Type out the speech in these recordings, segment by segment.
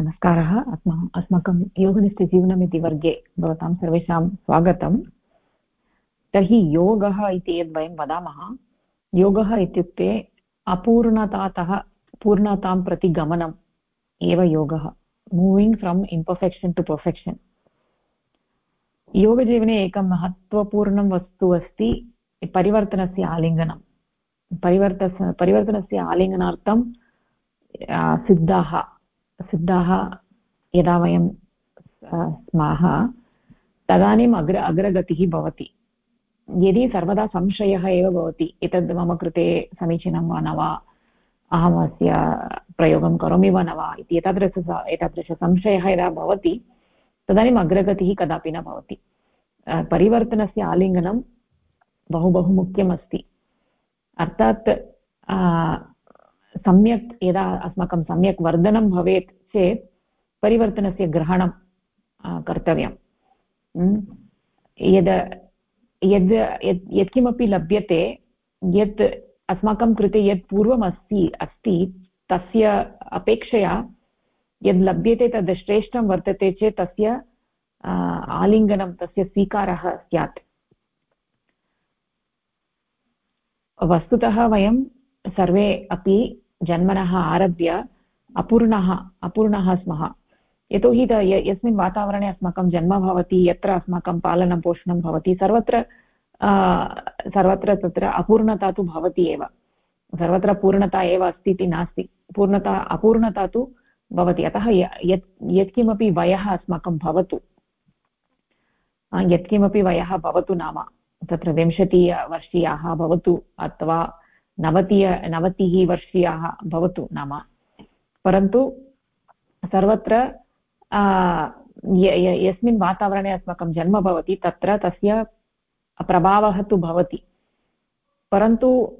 नमस्कारः। अस्मा अस्माकं योगनिष्ठजीवनम् इति वर्गे भवतां सर्वेषां स्वागतम्। तर्हि योगः इति यद् वयं वदामः, योगः इत्युक्ते अपूर्णतातः, पूर्णतां प्रति गमनम् एव योगः। Moving from imperfection to perfection योगजीवने एकं महत्त्वपूर्णं वस्तु अस्ति परिवर्तनस्य आलिङ्गनं। परिवर्त परिवर्तनस्य आलिङ्गनार्थं सिद्धाः। सिद्धाः यदा वयं स्मः तदानीम् अग्र अग्रगतिः भवति। यदि सर्वदा संशयः एव भवति एतद् मम कृते समीचीनं वा न वा अहम् अस्य प्रयोगं करोमि वा न वा इति एतादृश एतादृशसंशयः यदा भवति तदानीम् अग्रगतिः कदापि न भवति। परिवर्तनस्य आलिङ्गनं बहु बहु मुख्यमस्ति। अर्थात् सम्यक् यदा अस्माकं सम्यक् वर्धनं भवेत् चेत् परिवर्तनस्य ग्रहणं कर्तव्यं यद् यद्, यत्, यत्किमपि लभ्यते, यत् अस्माकं कृते यत् पूर्वम् अस्ति अस्ति तस्य अपेक्षया यद् लभ्यते तद् श्रेष्ठं वर्तते चेत् तस्य आलिङ्गनं, तस्य स्वीकारः स्यात्। वस्तुतः वयं सर्वे अपि जन्मनः आरभ्य अपूर्णः अपूर्णः स्मः। यतोहि यस्मिन् वातावरणे अस्माकं जन्म भवति, यत्र अस्माकं पालनं, पोषणं भवति, सर्वत्र सर्वत्र तत्र अपूर्णता तु भवति एव। सर्वत्र पूर्णता एव अस्ति इति नास्ति। पूर्णता, अपूर्णता तु भवति। अतः यत्, यत्किमपि वयः अस्माकं भवतु। यत्किमपि वयः भवतु नाम। तत्र विंशतिवर्षीयाः भवतु अथवा नवतिय, नवतिः वर्षीयाः भवतु नाम। परन्तु सर्वत्र यस्मिन् वातावरणे अस्माकं जन्म भवति, तत्र तस्य प्रभावः तु भवति। परन्तु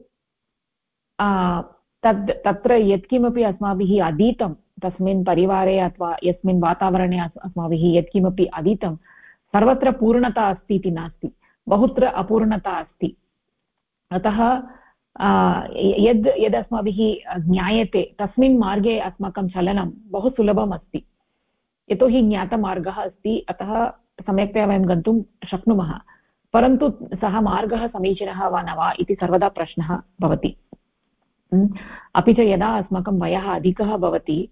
तद्, तत्र यत्किमपि अस्माभिः अधीतं, तस्मिन् परिवारे अथवा यस्मिन् वातावरणे अस्माभिः यत्किमपि अधीतं, सर्वत्र पूर्णता अस्ति इति नास्ति। बहुत्र अपूर्णता अस्ति। अतः यद् यद् अस्माभिः ज्ञायते, तस्मिन् मार्गे अस्माकं चलनं बहु सुलभम् अस्ति। यतोहि ज्ञातमार्गः अस्ति, अतः सम्यक्तया वयं गन्तुं शक्नुमः। परन्तु सः मार्गः समीचीनः वा न वा इति सर्वदा प्रश्नः भवति। अपि च यदा अस्माकं वयः अधिकः भवति,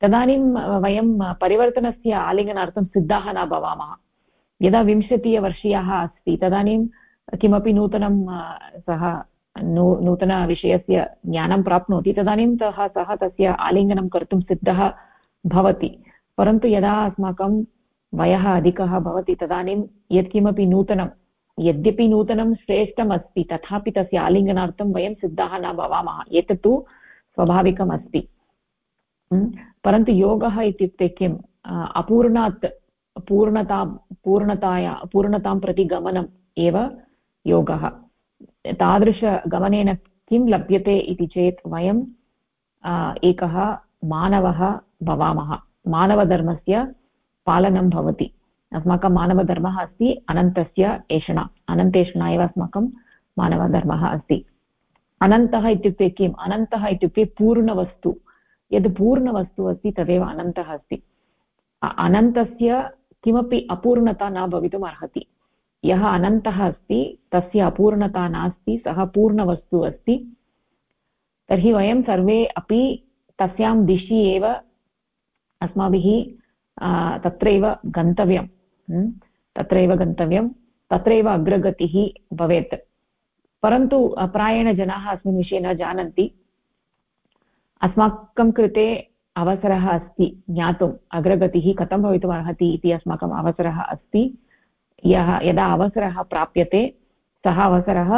तदानीं वयं परिवर्तनस्य आलिङ्गनार्थं सिद्धाः न भवामः। यदा विंशतिवर्षीयः अस्ति, तदानीं किमपि नूतनं सः नू नूतनविषयस्य ज्ञानं प्राप्नोति, तदानीं सः सः तस्य आलिङ्गनं कर्तुं सिद्धः भवति। परन्तु यदा अस्माकं वयः अधिकः भवति, तदानीं यत्किमपि नूतनं, यद्यपि नूतनं श्रेष्ठम् अस्ति तथापि तस्य आलिङ्गनार्थं वयं सिद्धाः न भवामः। एतत् तु स्वाभाविकम् अस्ति परन्तु योगः इत्युक्ते किम् अपूर्णात्, पूर्णता, पूर्णताया, पूर्णतां प्रति गमनम् एव योगः। तादृशगमनेन किं लभ्यते इति चेत् वयं एकः मानवः भवामः। मानवधर्मस्य पालनं भवति। अस्माकं मानवधर्मः अस्ति, अनन्तस्य एषणा। अनन्तेषणा एव अस्माकं मानवधर्मः अस्ति। अनन्तः इत्युक्ते किम्? अनन्तः इत्युक्ते पूर्णवस्तु। यद् पूर्णवस्तु अस्ति, तदेव अनन्तः अस्ति। अनन्तस्य किमपि अपूर्णता न भवितुम् अर्हति यः अनन्तः अस्ति, तस्य अपूर्णता नास्ति, सः पूर्णवस्तु अस्ति। तर्हि वयं सर्वे अपि तस्यां दिशि एव अस्माभिः तत्रैव गन्तव्यं। तत्रैव गन्तव्यं, तत्रैव अग्रगतिः भवेत्। परन्तु प्रायेण जनाः अस्मिन् विषये न जानन्ति। अस्माकं कृते अवसरः अस्ति ज्ञातुम्, अग्रगतिः कथं भवितुमर्हति इति अस्माकम् अवसरः अस्ति। यः यदा अवसरः प्राप्यते, सः अवसरः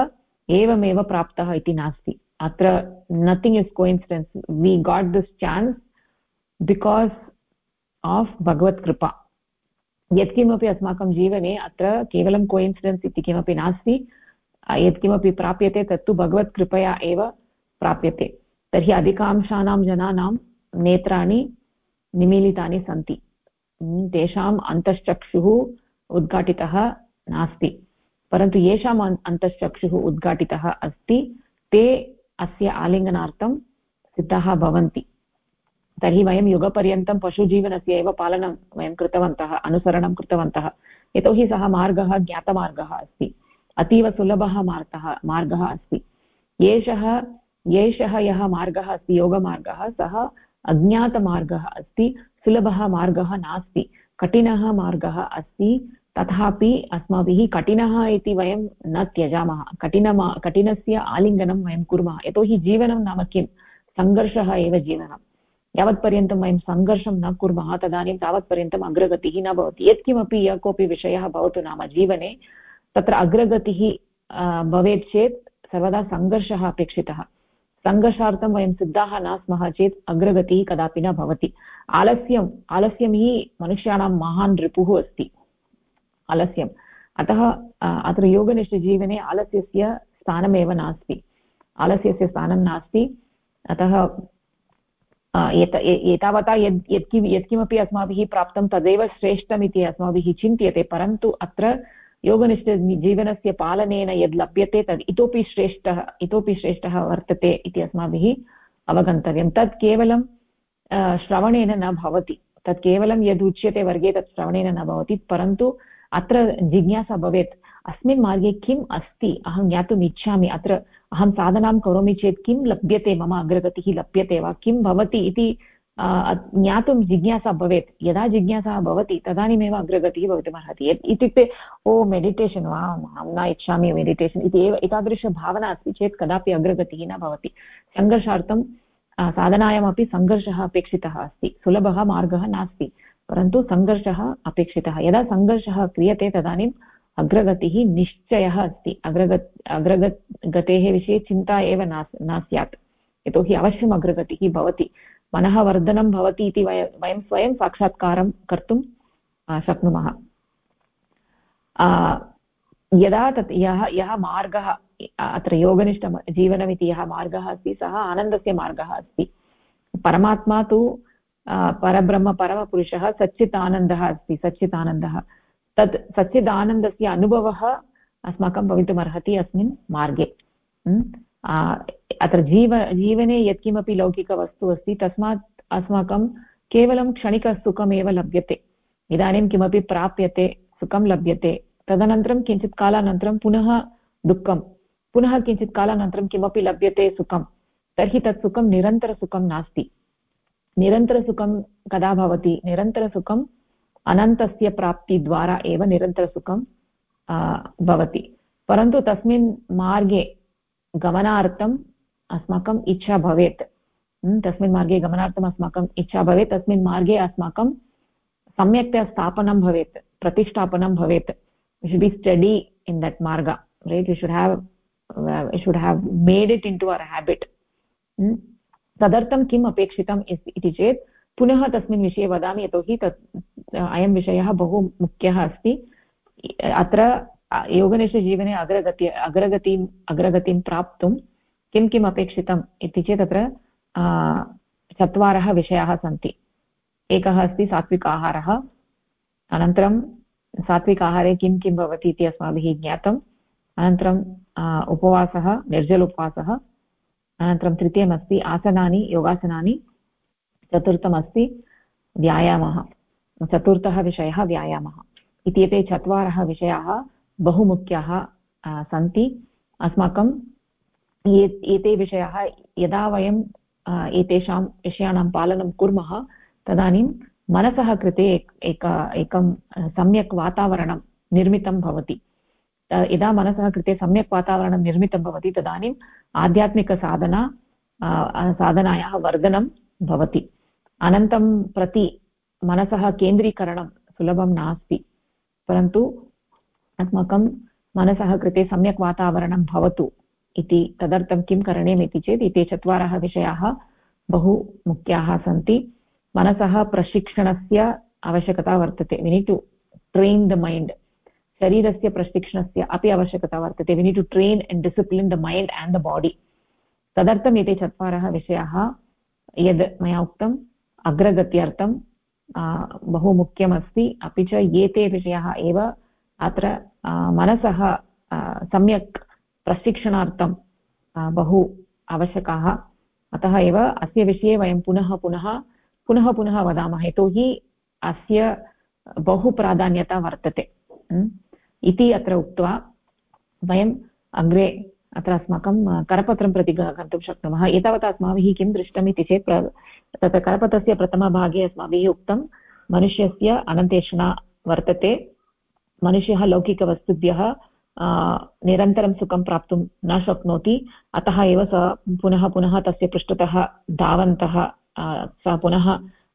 एवमेव प्राप्तः इति नास्ति। अत्र nothing is coincidence we got this chance because of भगवत्कृपा यत्किमपि अस्माकं जीवने अत्र केवलं कोइन्सिडेन्स् इति किमपि नास्ति। यत्किमपि प्राप्यते तत्तु भगवत्कृपया एव प्राप्यते। तर्हि अधिकांशानां जनानां नेत्राणि निमीलितानि सन्ति। तेषाम् अन्तश्चक्षुः उद्घाटितः नास्ति। परन्तु येषाम् अन्तश्चक्षुः उद्घाटितः अस्ति। ते अस्य आलिङ्गनार्थं सिद्धाः भवन्ति। तर्हि वयं युगपर्यन्तं पशुजीवनस्य एव पालनं वयं कृतवन्तः, अनुसरणं कृतवन्तः। यतोहि सः मार्गः ज्ञातमार्गः अस्ति। अतीव मार्गः मार्गः अस्ति। एषः एषः यः मार्गः अस्ति, योगमार्गः, सः अज्ञातमार्गः अस्ति। सुलभः मार्गः नास्ति। कठिनः मार्गः अस्ति। तथापि अस्माभिः कठिनः इति वयं न त्यजामः। कठिनमा, कठिनस्य आलिङ्गनं वयं कुर्मः। यतोहि जीवनं नाम किं? सङ्घर्षः एव जीवनं। यावत्पर्यन्तं वयं सङ्घर्षं न कुर्मः, तदानीं तावत्पर्यन्तम् अग्रगतिः न भवति। यत्किमपि यः कोऽपि विषयः भवतु नाम जीवने, तत्र अग्रगतिः भवेत् चेत् सर्वदा सङ्घर्षः अपेक्षितः। सङ्घर्षार्थं वयं सिद्धाः न स्मः चेत् अग्रगतिः कदापि न भवति। आलस्यम् आलस्यं हि मनुष्याणां महान् रिपुः अस्ति। आलस्यम् अतः अत्र योगनिष्ठजीवने आलस्यस्य स्थानमेव नास्ति। आलस्यस्य स्थानं नास्ति। अतः एत एतावता यद् यत्कि यत्किमपि अस्माभिः प्राप्तं तदेव श्रेष्ठमिति अस्माभिः चिन्त्यते, परन्तु अत्र योगनिष्ठजीवनस्य पालनेन यद् लभ्यते तद् इतोपि श्रेष्ठः इतोपि श्रेष्ठः वर्तते इति अस्माभिः अवगन्तव्यं। तत् केवलं श्रवणेन न भवति। तत् केवलं यद् उच्यते वर्गे तत् श्रवणेन न भवति, परन्तु अत्र जिज्ञासा भवेत्, अस्मिन् मार्गे किम् अस्ति? अहं ज्ञातुम् इच्छामि। अत्र अहं साधनां करोमि चेत् किं लभ्यते मम अग्रगतिः? लभ्यते वा? किं भवति इति ज्ञातुं जिज्ञासा भवेत्। यदा जिज्ञासा भवति, तदानीमेव अग्रगतिः भवितुमर्हति यत् इत्युक्ते, ओ, मेडिटेशन् वा अहं न इच्छामि मेडिटेशन् इति एव एतादृशभावना अस्ति चेत् कदापि अग्रगतिः न भवति। सङ्घर्षार्थं साधनायामपि सङ्घर्षः अपेक्षितः अस्ति। सुलभः मार्गः नास्ति, परन्तु सङ्घर्षः अपेक्षितः। यदा सङ्घर्षः क्रियते तदानीम् अग्रगतिः निश्चयः अस्ति। अग्रगत् अग्रगत् गतेः विषये चिन्ता एव न न स्यात्। यतोहि अवश्यम् अग्रगतिः भवति। मनः वर्धनं भवति इति वय, वयं स्वयं साक्षात्कारं कर्तुं शक्नुमः। यदा तत् यः यः मार्गः, अत्र योगनिष्ठजीवनमिति यः मार्गः अस्ति, सः आनन्दस्य मार्गः अस्ति। परमात्मा तु परब्रह्म, परमपुरुषः, सच्चिदानन्दः अस्ति, सच्चिदानन्दः। तत् सच्चिदानन्दस्य अनुभवः अस्माकं भवितुमर्हति अस्मिन् मार्गे। अत्र जीव, जीवने यत्किमपि लौकिकवस्तु अस्ति, तस्मात् अस्माकं केवलं क्षणिकसुखमेव लभ्यते। इदानीं किमपि प्राप्यते, सुखं लभ्यते। तदनन्तरं किञ्चित् कालानन्तरं पुनः दुःखं। पुनः किञ्चित् कालानन्तरं किमपि लभ्यते सुखं। तर्हि तत् सुखं निरन्तरसुखं नास्ति। निरन्तरसुखं कदा भवति? निरन्तरसुखम् अनन्तस्य प्राप्तिद्वारा एव निरन्तरसुखं भवति। परन्तु तस्मिन् मार्गे गमनार्थम् अस्माकम् इच्छा भवेत्। तस्मिन् मार्गे गमनार्थम् अस्माकम् इच्छा भवेत्। तस्मिन् मार्गे अस्माकं सम्यक्तया स्थापनं भवेत्, प्रतिष्ठापनं भवेत्। Should be steady in that marga right? We should have uh, we should have made it into our habit. Hmm? तदर्थं किम् अपेक्षितम् इति चेत् पुनः तस्मिन् विषये वदामि यतोहि तत् अयं विषयः बहु मुख्यः अस्ति अत्र योगनिष्ठजीवने अग्रगति अग्रगतिम् अग्रगतिं प्राप्तुं किं किम् अपेक्षितम् इति चेत् अत्र चत्वारः विषयाः सन्ति एकः अस्ति सात्विक आहारः अनन्तरं सात्विक आहारे किं किं भवति इति अस्माभिः ज्ञातम्। अनन्तरम् उपवासः, निर्जल उपवासः। अनन्तरं तृतीयमस्ति आसनानि, योगासनानि। चतुर्थमस्ति व्यायामः। चतुर्थः विषयः व्यायामः। इति एते चत्वारः विषयाः बहु मुख्याः सन्ति। अस्माकं एते विषयाः यदा वयं एतेषां विषयाणां पालनं कुर्मः, तदानीं मनसः कृते एक, एकं सम्यक् वातावरणं निर्मितं भवति। यदा मनसः कृते सम्यक् वातावरणं निर्मितं भवति तदानीम् आध्यात्मिकसाधना साधनायाः वर्धनं भवति। अनन्तं प्रति मनसः केन्द्रीकरणं सुलभं नास्ति। परन्तु अस्माकं मनसः कृते सम्यक् वातावरणं भवतु इति तदर्थं किं करणीयम् इति चेत् एते चत्वारः विषयाः बहु मुख्याः सन्ति। मनसः प्रशिक्षणस्य आवश्यकता वर्तते. We need to train the mind शरीरस्य प्रशिक्षणस्य अपि आवश्यकता वर्तते. We need to train and discipline the mind and the body तदर्थम् एते चत्वारः विषयाः यद् मया उक्तम् अग्रगत्यर्थं बहु मुख्यमस्ति. अपि च एते विषयाः एव अत्र मनसः सम्यक् प्रशिक्षणार्थं बहु आवश्यकाः. अतः एव अस्य विषये वयं पुनः पुनः पुनः पुनः वदामः, यतोहि अस्य बहु प्राधान्यता वर्तते। इति अत्र उक्त्वा वयम् अग्रे अत्र अस्माकं करपत्रं प्रति गन्तुं शक्नुमः। एतावता अस्माभिः किं दृष्टम् इति चेत् तत्र करपत्रस्य प्रथमभागे अस्माभिः उक्तं, मनुष्यस्य अनन्तेषणा वर्तते, मनुष्यः लौकिकवस्तुभ्यः निरन्तरं सुखं प्राप्तुं न शक्नोति। अतः एव सः पुनः पुनः तस्य पृष्ठतः धावन्तः सः पुनः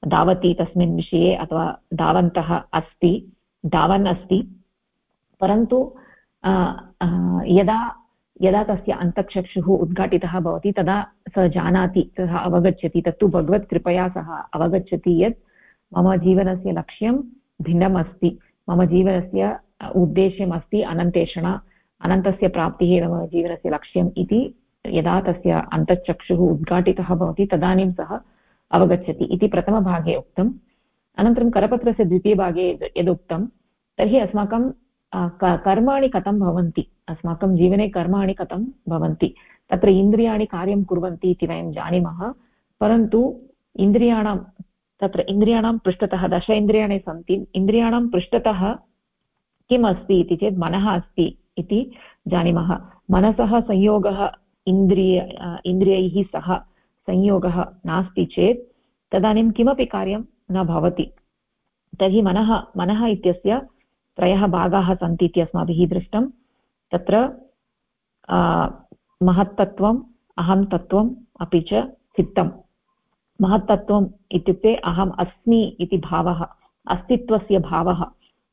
धावति तस्मिन् विषये अथवा धावन्तः अस्ति, धावन् अस्ति। परन्तु यदा यदा तस्य अन्तःचक्षुः उद्घाटितः भवति, तदा सः जानाति, सः अवगच्छति। तत्तु भगवत्कृपया सः अवगच्छति यत् मम जीवनस्य लक्ष्यं भिन्नम् अस्ति मम जीवनस्य उद्देश्यम् अस्ति अनन्तेषणा, अनन्तस्य प्राप्तिः एव मम जीवनस्य लक्ष्यम् इति, यदा तस्य अन्तःचक्षुः उद्घाटितः भवति तदानीं सः अवगच्छति इति प्रथमभागे उक्तम्। अनन्तरं करपत्रस्य द्वितीयभागे यदुक्तं तर्हि अस्माकं कर्माणि कथं भवन्ति? अस्माकं जीवने कर्माणि कथं भवन्ति? तत्र इन्द्रियाणि कार्यं कुर्वन्ति इति वयं जानीमः, परन्तु इन्द्रियाणां, तत्र इन्द्रियाणां पृष्ठतः, दश इन्द्रियाणि सन्ति, इन्द्रियाणां पृष्ठतः किम् अस्ति इति चेत् मनः अस्ति इति जानीमः। मनसः संयोगः इन्द्रिय इन्द्रियैः सह संयोगः नास्ति चेत् तदानीं किमपि कार्यं न भवति। तर्हि मनः मनः इत्यस्य त्रयः भागाः सन्ति इति अस्माभिः दृष्टं। तत्र महत्तत्वम् अहं तत्त्वम्, अपि च चित्तं महत्तत्वम् इत्युक्ते अहम् अस्मि इति भावः, अस्तित्वस्य भावः।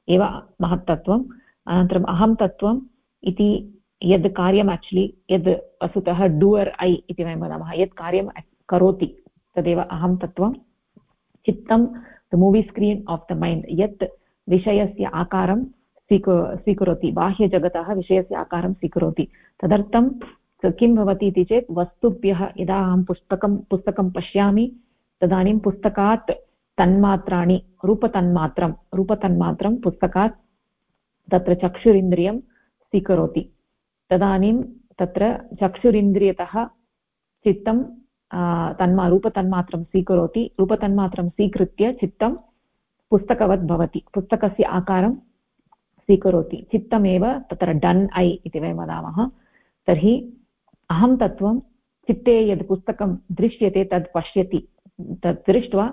एव महत्तत्वम् अनन्तरम् अहं तत्त्वम् इति यद् कार्यम् आक्चुलि यद् वस्तुतः डुवर् ऐ इति वयं वदामः। यत् कार्यं करोति तदेव अहं तत्त्वं। चित्तं the movie screen of the mind यत् विषयस्य आकारं स्वीकु, स्वीकरोति। बाह्यजगतः विषयस्य आकारं स्वीकरोति। तदर्थं किं भवति इति चेत् वस्तुभ्यः यदा अहं पुस्तकं पुस्तकं पश्यामि तदानीं पुस्तकात् तन्मात्राणि, रूपतन्मात्रं रूपतन्मात्रं पुस्तकात् तत्र चक्षुरिन्द्रियं स्वीकरोति। तदानीं तत्र चक्षुरिन्द्रियतः चित्तं तन्मा, रूपतन्मात्रं स्वीकरोति। रूपतन्मात्रं स्वीकृत्य चित्तं पुस्तकवत् भवति। पुस्तकस्य आकारं स्वीकरोति। चित्तमेव तत्र डन् ऐ इति वयं वदामः। तर्हि अहं तत्त्वं चित्ते यद् पुस्तकं दृश्यते तद् पश्यति। तत् दृष्ट्वा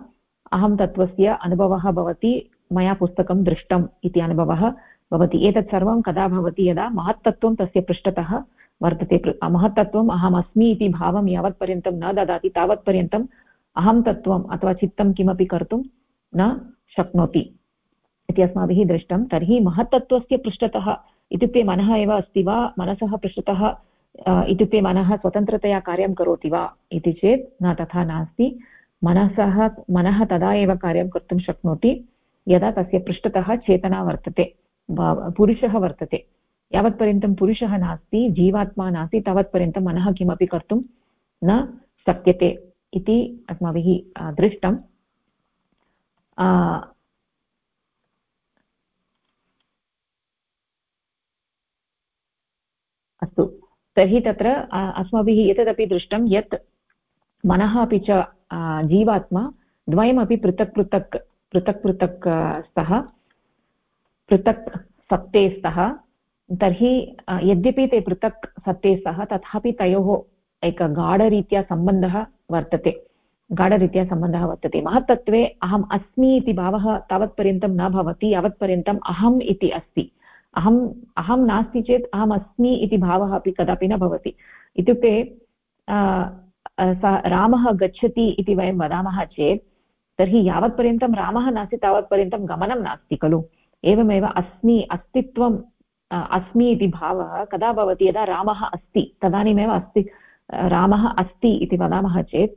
अहं तत्त्वस्य अनुभवः भवति, मया पुस्तकं दृष्टम् इति अनुभवः भवति। एतत् सर्वं कदा भवति? यदा महत्तत्त्वं तस्य पृष्ठतः वर्तते। महत्तत्त्वम् अहम् अस्मि इति भावं यावत्पर्यन्तं न ददाति तावत्पर्यन्तम् अहं तत्त्वम् अथवा चित्तं किमपि कर्तुं न शक्नोति इति अस्माभिः दृष्टं। तर्हि महत्तत्त्वस्य पृष्ठतः इत्युक्ते मनः एव अस्ति वा? मनसः पृष्ठतः इत्युक्ते मनः स्वतन्त्रतया कार्यं करोति वा इति चेत् न, तथा नास्ति। मनसः, मनः तदा एव कार्यं कर्तुं शक्नोति, यदा तस्य पृष्ठतः चेतना वर्तते पुरुषः वर्तते। यावत्पर्यन्तं पुरुषः नास्ति, जीवात्मा नास्ति, तावत्पर्यन्तं मनः किमपि कर्तुं न शक्यते इति अस्माभिः दृष्टं अस्तु। तर्हि तत्र अस्माभिः एतदपि दृष्टं यत् मनः अपि च जीवात्मा द्वयमपि पृथक् पृथक् पृथक् पृथक् स्तः, पृथक् सत्ते स्तः, तर्हि यद्यपि ते पृथक् सत्ते स्तः, तथापि तयोः एक गाढरीत्या सम्बन्धः वर्तते, गाढरीत्या सम्बन्धः वर्तते। महत्तत्वे अहम् अस्मि इति भावः तावत्पर्यन्तं न भवति, यावत्पर्यन्तम् अहम् इति अस्ति। अहम्, अहं नास्ति चेत् अहम् अस्मि इति भावः अपि कदापि न भवति। इत्युक्ते सा रामः गच्छति इति वयं वदामः चेत्, तर्हि यावत्पर्यन्तं रामः नास्ति, तावत्पर्यन्तं गमनं नास्ति खलु। एवमेव अस्मि अस्तित्वम् अस्मि इति भावः कदा भवति? यदा रामः अस्ति, तदानीमेव अस्ति रामः अस्ति इति वदामः चेत्,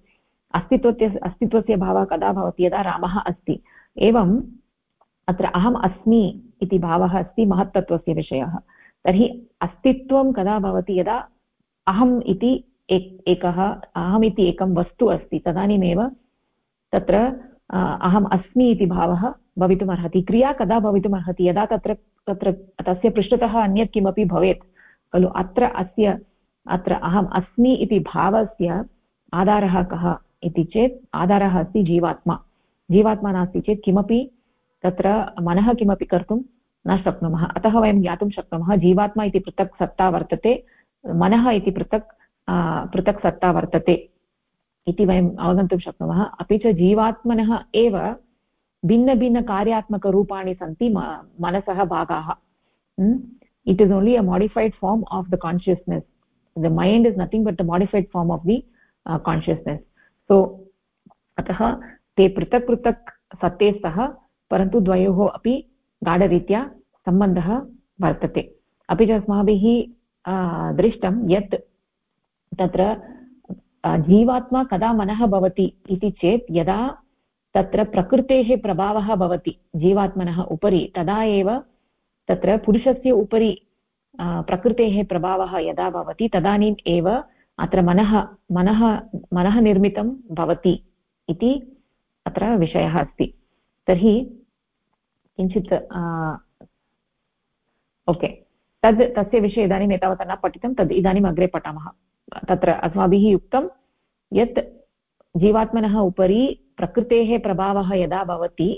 अस्तित्वस्य अस्तित्वस्य भावः कदा भवति? यदा रामः अस्ति। एवम् अत्र अहम् अस्मि इति भावः अस्ति, महत्तत्त्वस्य विषयः। तर्हि अस्तित्वं कदा भवति? यदा अहम् इति एकः अहमिति एकं वस्तु अस्ति, तदानीमेव तत्र अहम् अस्मि इति भावः भवितुमर्हति। क्रिया कदा भवितुमर्हति? यदा तत्र तत्र तस्य पृष्ठतः अन्यत् किमपि भवेत्, खलु अत्र अस्य, अत्र अहम् अस्मि इति भावस्य आधारः कः इति चेत्, आधारः अस्ति जीवात्मा। जीवात्मा नास्ति चेत् किमपि तत्र मनः किमपि कर्तुं न शक्नुमः। अतः वयं ज्ञातुं शक्नुमः, जीवात्मा इति पृथक् सत्ता वर्तते, मनः इति पृथक् पृथक् सत्ता वर्तते इति वयम् अवगन्तुं शक्नुमः। अपि च जीवात्मनः एव भिन्नभिन्नकार्यात्मकरूपाणि सन्ति मनसः भागाः। It is only a modified form of the consciousness the mind is nothing but the modified form of the consciousness so अतः ते पृथक् पृथक् सत्ते स्तः, परन्तु द्वयोः अपि गाढरीत्या सम्बन्धः वर्तते। अपि च अस्माभिः दृष्टं यत् तत्र जीवात्मा कदा मनः भवति इति चेत् यदा तत्र प्रकृतेः प्रभावः भवति, जीवात्मनः उपरि, तदा एव तत्र पुरुषस्य उपरि प्रकृतेः प्रभावः यदा भवति, तदानीम् एव अत्र मनः मनः मनः निर्मितं भवति इति अत्र विषयः अस्ति। तर्हि किञ्चित् ओके। तद्, तस्य विषये इदानीम् एतावता न पठितं, तद् इदानीम् अग्रे पठामः। तत्र अस्माभिः उक्तं यत् जीवात्मनः उपरि प्रकृतेः प्रभावः यदा भवति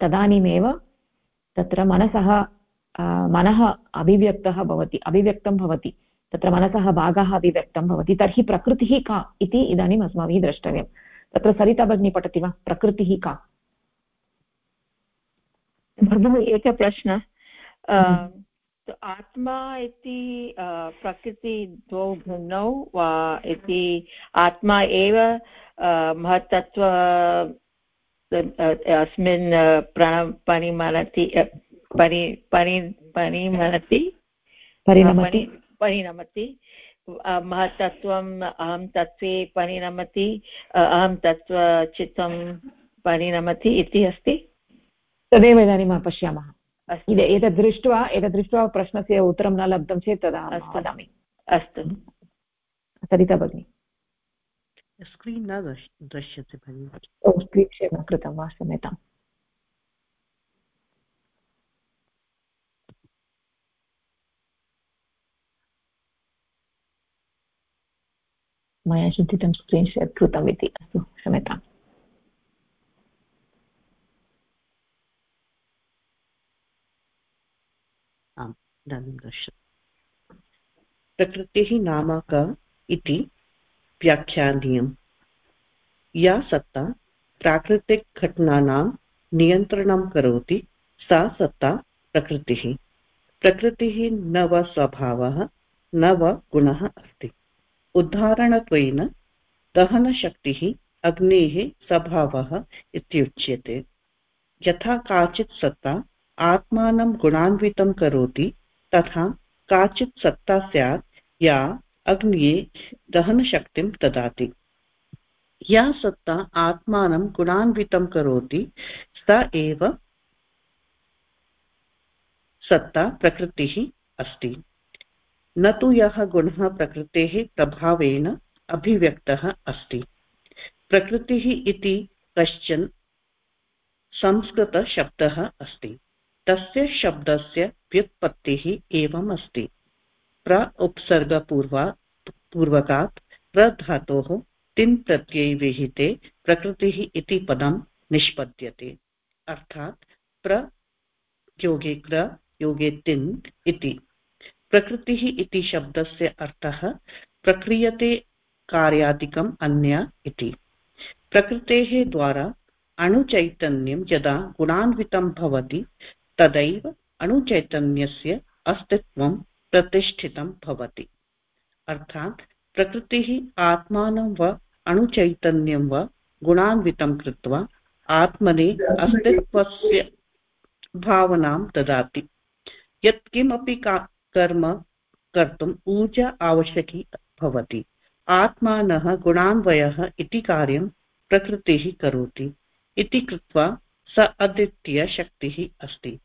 तदानीमेव तत्र मनसः मनः अभिव्यक्तः भवति अभिव्यक्तं भवति तत्र मनसः भागः अभिव्यक्तं भवति तर्हि प्रकृतिः का इति इदानीम् अस्माभिः द्रष्टव्यं। तत्र सरिता भगिनी पठति वा? प्रकृतिः का? भगिनी एकः प्रश्नः। आत्मा इति प्रकृति द्वौ भिन्नौ वा इति आत्मा एव महत्तत्व अस्मिन् प्रण परिमलति परि परि परिमलति परिणमति परिणमति महत्तत्वम् अहं तत्त्वे परिणमति अहं तत्त्वचित्तं परिणमति इति अस्ति? तदेव इदानीं पश्यामः। एतद् दृष्ट्वा एतद् दृष्ट्वा प्रश्नस्य उत्तरं न लब्धं चेत् तदा वदामि। अस्तु। सरिता भगिनि। स्क्रीन् न दृश्यते भगिनि। ओ स्क्रीन् शेर् न कृतं वा क्षम्यताम् मया चिन्तितं स्क्रीन् शेर् कृतम् इति अस्तु क्षम्यताम् आम् इदानीं दृश्य प्रकृतिः नाम क इति व्याख्यानीयम्। या सत्ता प्राकृतिकघटनानां नियन्त्रणं करोति, सा सत्ता प्रकृतिः। प्रकृतिः न व स्वभावः न व गुणः अस्ति। उदाहरणत्वेन, दहनशक्तिः अग्नेः स्वभावः इत्युच्यते। यथा काचित् सत्ता आत्मानं गुणान्वितं करोति तथा काचित् सत्ता स्यात् या अग्नये दहनशक्तिं ददाति। या सत्ता आत्मानं गुणान्वितं करोति, सा एव सत्ता प्रकृतिः अस्ति। न तु यः गुणः प्रकृतेः प्रभावेन अभिव्यक्तः अस्ति। प्रकृतिः इति कश्चन संस्कृतशब्दः अस्ति। तस्य शब्दस्य व्युत्पत्तिः एवम् अस्ति प्र उपसर्गपूर्वा पूर्वकात् प्रधातोः तिन् प्रत्यये विहिते प्रकृतिः इति पदं निष्पद्यते। अर्थात् प्र योगे क्र योगे तिन् इति। प्रकृतिः इति शब्दस्य अर्थः प्रक्रियते कार्यादिकम् अन्य इति। प्रकृतेः द्वारा अणुचैतन्यं यदा गुणान्वितं भवति तदैव अणुचैतन्यस्य अस्तित्वं प्रतिष्ठितं भवति। अर्थात् प्रकृतिः आत्मानं व अणुचैतन्यं व गुणान्वितं कृत्वा आत्मने अस्तित्वस्य भावनां ददाति। यत्किमपि का कर्म कर्तुम् ऊर्जा आवश्यकी भवति। आत्मानः गुणान्वयः इति कार्यं प्रकृतिः करोति। इति कृत्वा स अद्वितीयशक्तिः अस्ति।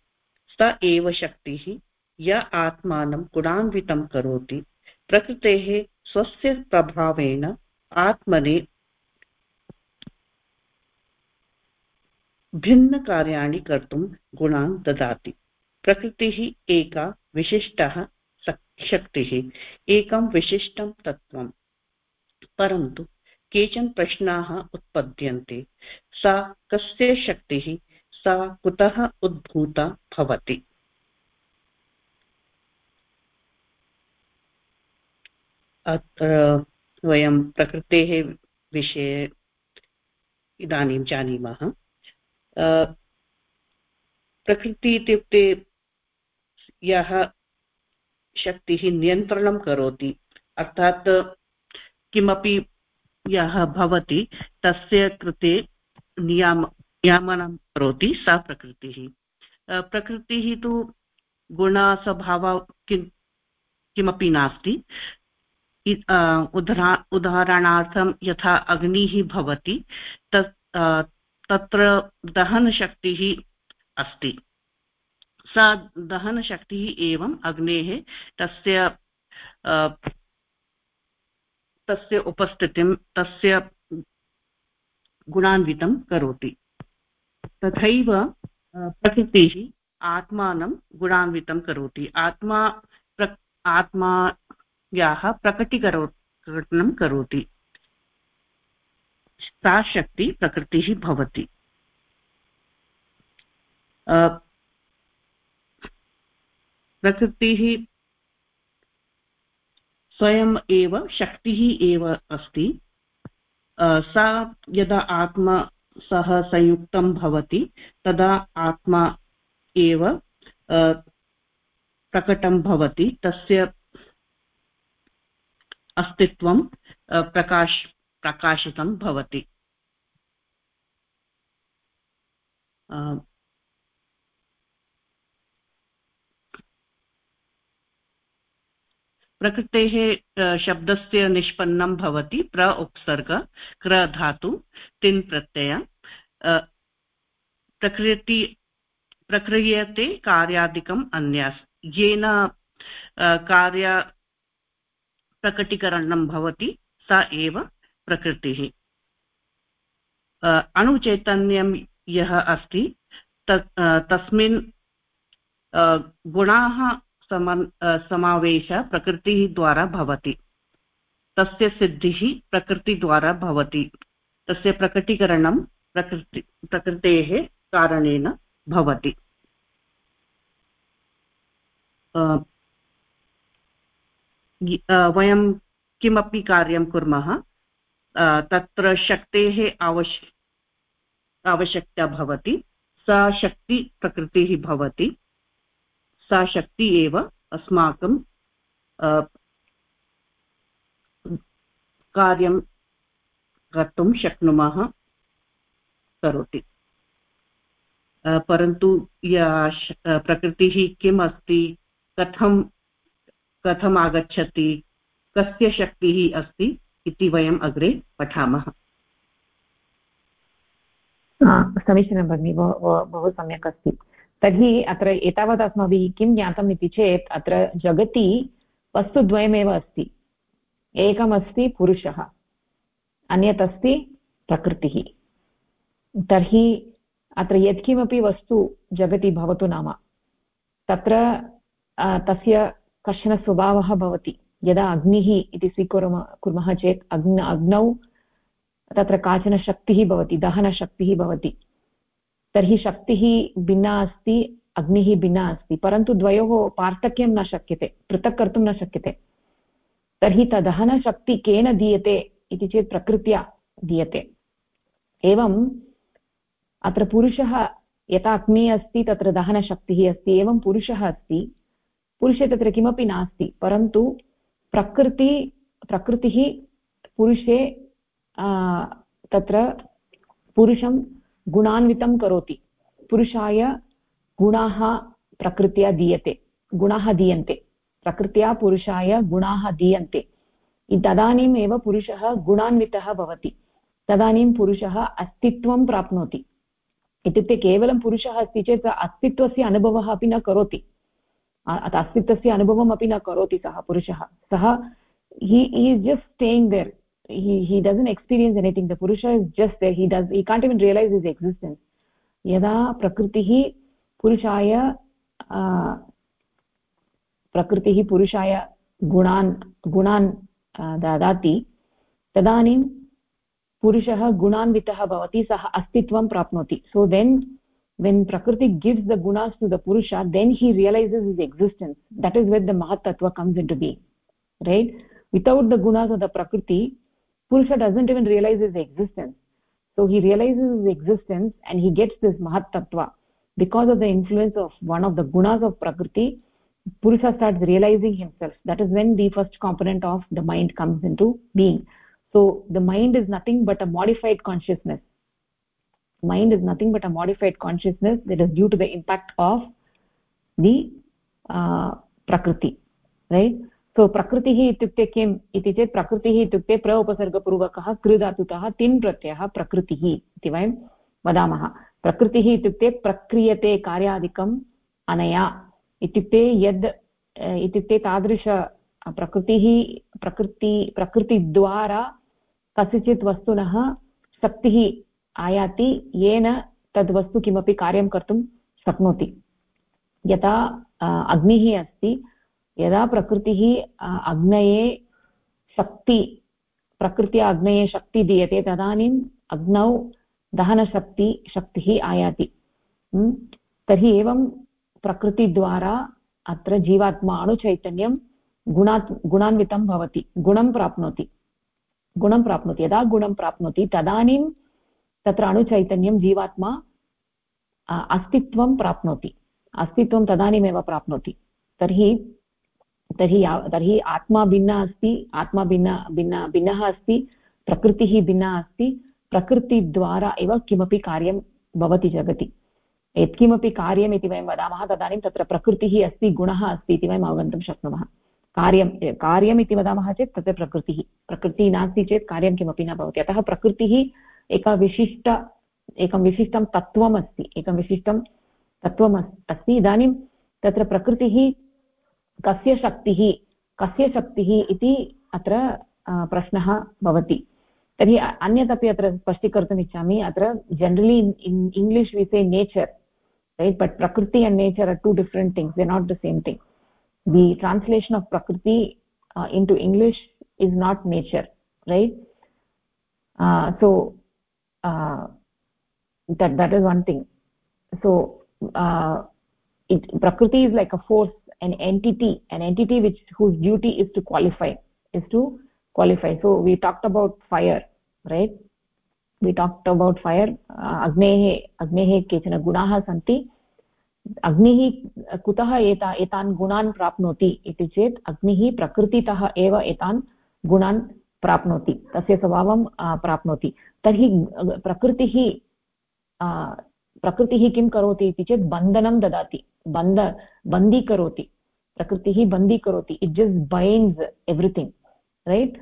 स एव शक्तिः य आत्मानं गुणान्वितं करोति। प्रकृतेः स्वस्य प्रभावेन आत्मने भिन्नकार्याणि कर्तुं गुणान् ददाति। प्रकृतिः एका विशिष्टः शक्तिः, एकं विशिष्टं तत्त्वं। परन्तु केचन प्रश्नाः उत्पद्यन्ते। सा कस्य शक्तिः सा कुतः उद्भूता भवति। अत्र वयं प्रकृतेः विषये इदानीं जानीमः। प्रकृति इत्युक्ते यः शक्तिः नियन्त्रणं करोति, अर्थात् किमपि यः भवति, तस्य कृते नियाम नियामनं करोति सा प्रकृतिः। प्रकृतिः तु गुणस्वभावः किं, किमपि नास्ति। उदाहरा उदाहरणार्थं यथा अग्निः भवति, तत् तत्र दहनशक्तिः अस्ति। सा दहनशक्तिः एवम् अग्नेः तस्य तस्य उपस्थितिं, तस्य गुणान्वितं करोति। तथैव प्रकृतिः आत्मानं गुणान्वितं करोति। आत्मा प्र आत्मा याः प्रकटीकरो प्रकटनं करोति। सा शक्ति प्रकृतिः भवति। प्रकृतिः स्वयम् एव, शक्तिः एव अस्ति। सा यदा आत्मा सह संयुक्तं भवति तदा आत्मा एव प्रकटं भवति। तस्य अस्तित्वं प्रकाश प्रकाशितं भवति। प्रकृतेः शब्दस्य निष्पन्नं भवति, प्र उपसर्ग, क्र धातु, तिन् प्रत्यय। प्रकृति, प्रक्रियते कार्यादिकम् अन्यास्, येन कार्य प्रकटीकरणं भवति, सा एव प्रकृतिः। अणुचैतन्यं यः अस्ति तस्मिन् गुणाः समन् समावेशः प्रकृतिः द्वारा भवति। तस्य सिद्धिः प्रकृतिद्वारा भवति। तस्य प्रकटीकरणं प्रकृति, प्रकृतेः कारणेन भवति। वयं किमपि कार्यं कुर्मः तत्र शक्तेः आवश्, आवश्यकता भवति, सा शक्ति प्रकृतिः भवति। सा शक्ति एव अस्माकं कार्यं कर्तुं शक्नुमः करोति। परन्तु या प्रकृतिः किम् अस्ति, कथं, कथम् आगच्छति, कस्य शक्तिः अस्ति इति वयम् अग्रे पठामः। समीचीनं भगिनि बहु सम्यक् अस्ति। तर्हि अत्र एतावत् अस्माभिः किं ज्ञातम् इति चेत् अत्र जगति वस्तुद्वयमेव अस्ति। एकमस्ति पुरुषः अन्यत् अस्ति प्रकृतिः। तर्हि अत्र यत्किमपि वस्तु जगति भवतु नाम, तत्र तस्य कश्चन स्वभावः भवति। यदा अग्निः इति स्वीकुर्मः, कुर्मः चेत् अग्न, अग्नौ तत्र काचन शक्तिः भवति, दहनशक्तिः भवति। तर्हि शक्तिः भिन्ना अस्ति, अग्निः भिन्ना अस्ति, परन्तु द्वयोः पार्थक्यं न शक्यते, पृथक् कर्तुं न शक्यते। तर्हि तदहनशक्ति केन दीयते इति चेत् प्रकृत्या दीयते। एवम् अत्र पुरुषः यथा अग्निः अस्ति, तत्र दहनशक्तिः अस्ति, एवं पुरुषः अस्ति। पुरुषे तत्र किमपि नास्ति, परन्तु प्रकृति, प्रकृतिः पुरुषे तत्र पुरुषं गुणान्वितं करोति। पुरुषाय गुणाः प्रकृत्या दीयते, गुणाः दीयन्ते। प्रकृत्या पुरुषाय गुणाः दीयन्ते। तदानीम् एव पुरुषः गुणान्वितः भवति। तदानीं पुरुषः अस्तित्वं प्राप्नोति। इत्युक्ते केवलं पुरुषः अस्ति चेत् अस्तित्वस्य अनुभवः अपि न करोति। अस्तित्वस्य अनुभवम् अपि न करोति सः पुरुषः। सः he is just staying there he doesn't experience anything the पुरुष is just there he does he can't even realise his existence यदा प्रकृतिः पुरुषाय प्रकृतिः पुरुषाय गुणान् गुणान् ददाति तदानीं पुरुषः गुणान्वितः भवति सः अस्तित्वं प्राप्नोति so then when prakriti gives the gunas to the purusha then he realizes his existence that is where the mahat tattva comes into being right without the gunas of the prakriti purusha doesn't even realize his existence. So he realizes his existence and he gets this mahat tattva because of the influence of one of the gunas of prakriti purusha starts realizing himself. That is when the first component of the mind comes into being. So the mind is nothing but a modified consciousness. Mind is nothing but a modified consciousness that is due to the impact of the uh, prakriti right सो प्रकृतिः इत्युक्ते किम् इति चेत् प्रकृतिः इत्युक्ते प्र उपसर्गपूर्वकः कृधातुतः तिन् प्रत्ययः प्रकृतिः इति वयं वदामः प्रकृतिः इत्युक्ते प्रक्रियते कार्यादिकम् अनया इत्युक्ते यद् इत्युक्ते तादृश प्रकृतिः प्रकृति प्रकृतिद्वारा कस्यचित् वस्तुनः शक्तिः आयाति येन तद्वस्तु किमपि कार्यं कर्तुं शक्नोति यथा अग्निः अस्ति यदा प्रकृतिः अग्नये शक्ति, प्रकृत्या अग्नये शक्ति दीयते, तदानीम् अग्नौ दहनशक्ति, शक्तिः आयाति। तर्हि एवं प्रकृतिद्वारा अत्र जीवात्मा अणुचैतन्यं गुणात्, गुणान्वितं भवति, गुणं प्राप्नोति। गुणं प्राप्नोति, यदा गुणं प्राप्नोति तदानीं तत्र अणुचैतन्यं जीवात्मा अस्तित्वं प्राप्नोति। अस्तित्वं तदानीमेव प्राप्नोति। तर्हि तर्हि तर्हि आत्मा भिन्ना अस्ति, आत्मा भिन्न भिन्न, भिन्नः अस्ति, प्रकृतिः भिन्ना अस्ति, प्रकृतिद्वारा एव किमपि कार्यं भवति जगति। यत्किमपि कार्यम् इति वयं वदामः, तदानीं तत्र प्रकृतिः अस्ति, गुणः अस्ति इति वयम् अवगन्तुं शक्नुमः। कार्यं कार्यम् इति वदामः चेत् तत्र प्रकृतिः प्रकृतिः नास्ति चेत् कार्यं किमपि न भवति। अतः प्रकृतिः एकं विशिष्ट, एकं विशिष्टं तत्त्वम् अस्ति एकं विशिष्टं तत्त्वम् अस्ति। इदानीं तत्र प्रकृतिः कस्य शक्तिः कस्य शक्तिः इति अत्र प्रश्नः भवति। तर्हि अन्यदपि अत्र स्पष्टीकर्तुम् इच्छामि अत्र जनरलि इन् इङ्ग्लिश् विषये nature right but prakriti and nature are two different things they not the same thing the translation of prakriti into English is not nature right so that that is one thing. So uh, it, prakriti is an entity an entity which, whose duty is to qualify, is to qualify. So, we talked about fire, right? We talked about fire. अग्नेः अग्नेः केचन गुणाः सन्ति अग्निः कुतः एता एतान् गुणान् प्राप्नोति इति चेत् अग्निः प्रकृतितः एव एतान् गुणान् प्राप्नोति तस्य स्वभावं प्राप्नोति तर्हि प्रकृतिः प्रकृतिः किं करोति इति चेत् बन्धनं ददाति बन्ध बन्दीकरोति प्रकृतिः बन्दीकरोति it just binds everything right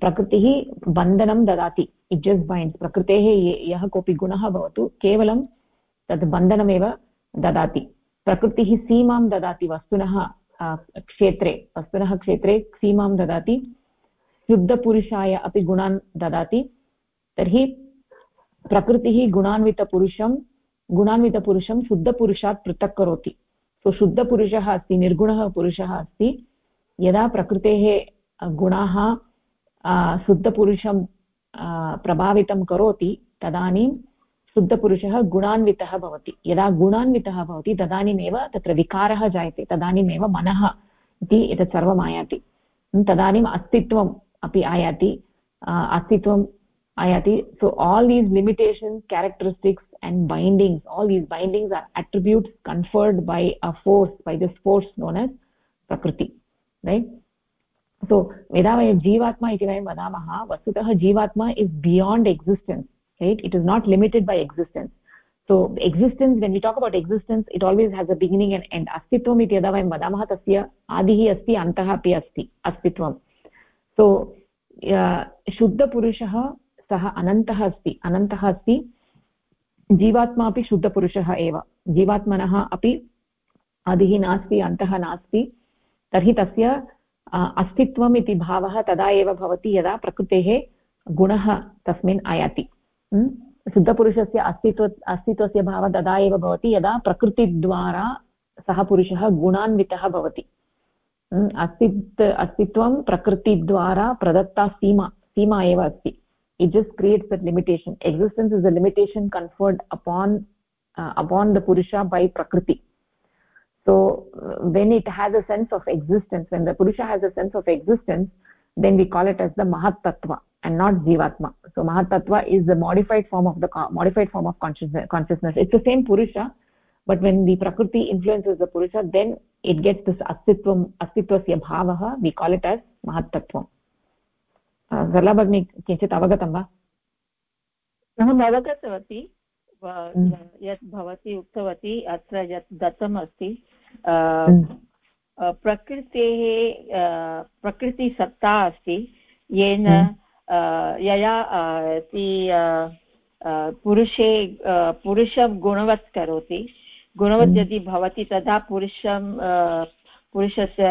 प्रकृतिः बन्धनं ददाति. इट् जस्ट् बैण्ड्स् प्रकृतेः यः कोऽपि गुणः भवतु, केवलं तद् बन्धनमेव ददाति. प्रकृतिः सीमां ददाति वस्तुनः क्षेत्रे वस्तुनः क्षेत्रे सीमां ददाति. शुद्धपुरुषाय अपि गुणान् ददाति. तर्हि प्रकृतिः गुणान्वितपुरुषं गुणान्वितपुरुषं शुद्धपुरुषात् पृथक् करोति। सो शुद्धपुरुषः अस्ति, निर्गुणः पुरुषः अस्ति। यदा प्रकृतेः गुणाः शुद्धपुरुषं प्रभावितं करोति, तदानीं शुद्धपुरुषः गुणान्वितः भवति। यदा गुणान्वितः भवति, तदानीमेव तत्र विकारः जायते, तदानीमेव मनः इति एतत् सर्वम् आयाति तदानीम् अस्तित्वम् अपि आयाति अस्तित्वं ayati so, all these limitations, characteristics and bindings all these bindings are attributes conferred by a force by this force known as prakriti right so यदा वयं जीवात्मा इति वयं वदामः वस्तुतः जीवात्मा is beyond existence right it is not limited by existence so existence when we talk about existence it always has a beginning and end अस्तित्वम् इति यदा वयं वदामः तस्य आदिः अस्ति अन्तः अपि अस्ति अस्तित्वं so शुद्धपुरुषः सः अनन्तः अस्ति अनन्तः अस्ति जीवात्मा अपि शुद्धपुरुषः एव। जीवात्मनः अपि आदिः नास्ति, अन्तः नास्ति। तर्हि तस्य अस्तित्वम् इति भावः तदा एव भवति यदा प्रकृतेः गुणः तस्मिन् आयाति। शुद्धपुरुषस्य अस्तित्व, अस्तित्वस्य भावः तदा एव भवति यदा प्रकृतिद्वारा सः पुरुषः गुणान्वितः भवति। अस्तित्, अस्तित्वं प्रकृतिद्वारा प्रदत्ता सीमा सीमा एव अस्ति। It just creates that limitation. Existence is a limitation conferred upon uh, upon the purusha by prakriti. So uh, when it has a sense of existence when the purusha has a sense of existence then we call it as the mahat tattva and not jivatma. So mahat tattva is the modified form of the modified form of consciousness consciousness. It's the same purusha but when the prakriti influences the purusha then it gets this astitvam astitvasya bhavah we call it as mahat tattva सरला भगिनी किञ्चित् अवगतं वा अहम् अवगतवती यत् भवती उक्तवती अत्र यत् दत्तम् अस्ति प्रकृतेः प्रकृतिसत्ता अस्ति येन यया पुरुषे पुरुषं गुणवत् करोति गुणवत् यदि भवति तदा पुरुषं पुरुषस्य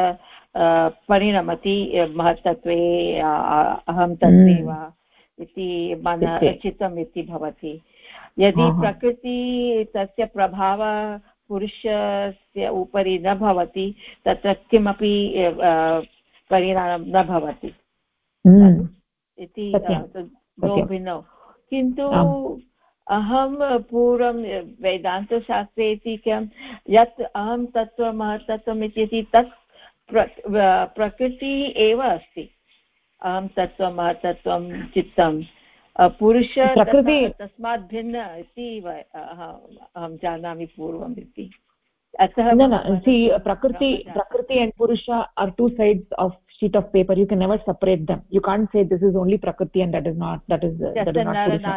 परिणमति महत्तत्वे अहं तत्त्वे वा इति मन चित्तम् इति भवति। यदि प्रकृति तस्य प्रभाव पुरुषस्य उपरि न भवति तत्र किमपि परिणामं न भवति। हम्म। इति द्वौ भिन्नौ। किन्तु अहं पूर्वं वेदान्तशास्त्रे इति किं यत् अहं तत्त्वं महत्तत्त्वम् इति तत् प्रकृतिः एव अस्ति। अहं तत्त्वं तत्त्वं चित्तं पुरुष प्रकृति तस्मात् भिन्न इति अहं जानामि पूर्वम् इति। अतः न न see Purusha are two sides of sheet of paper you can never separate them. You can't say this is only prakriti and that is not that is uh, that is not purusha.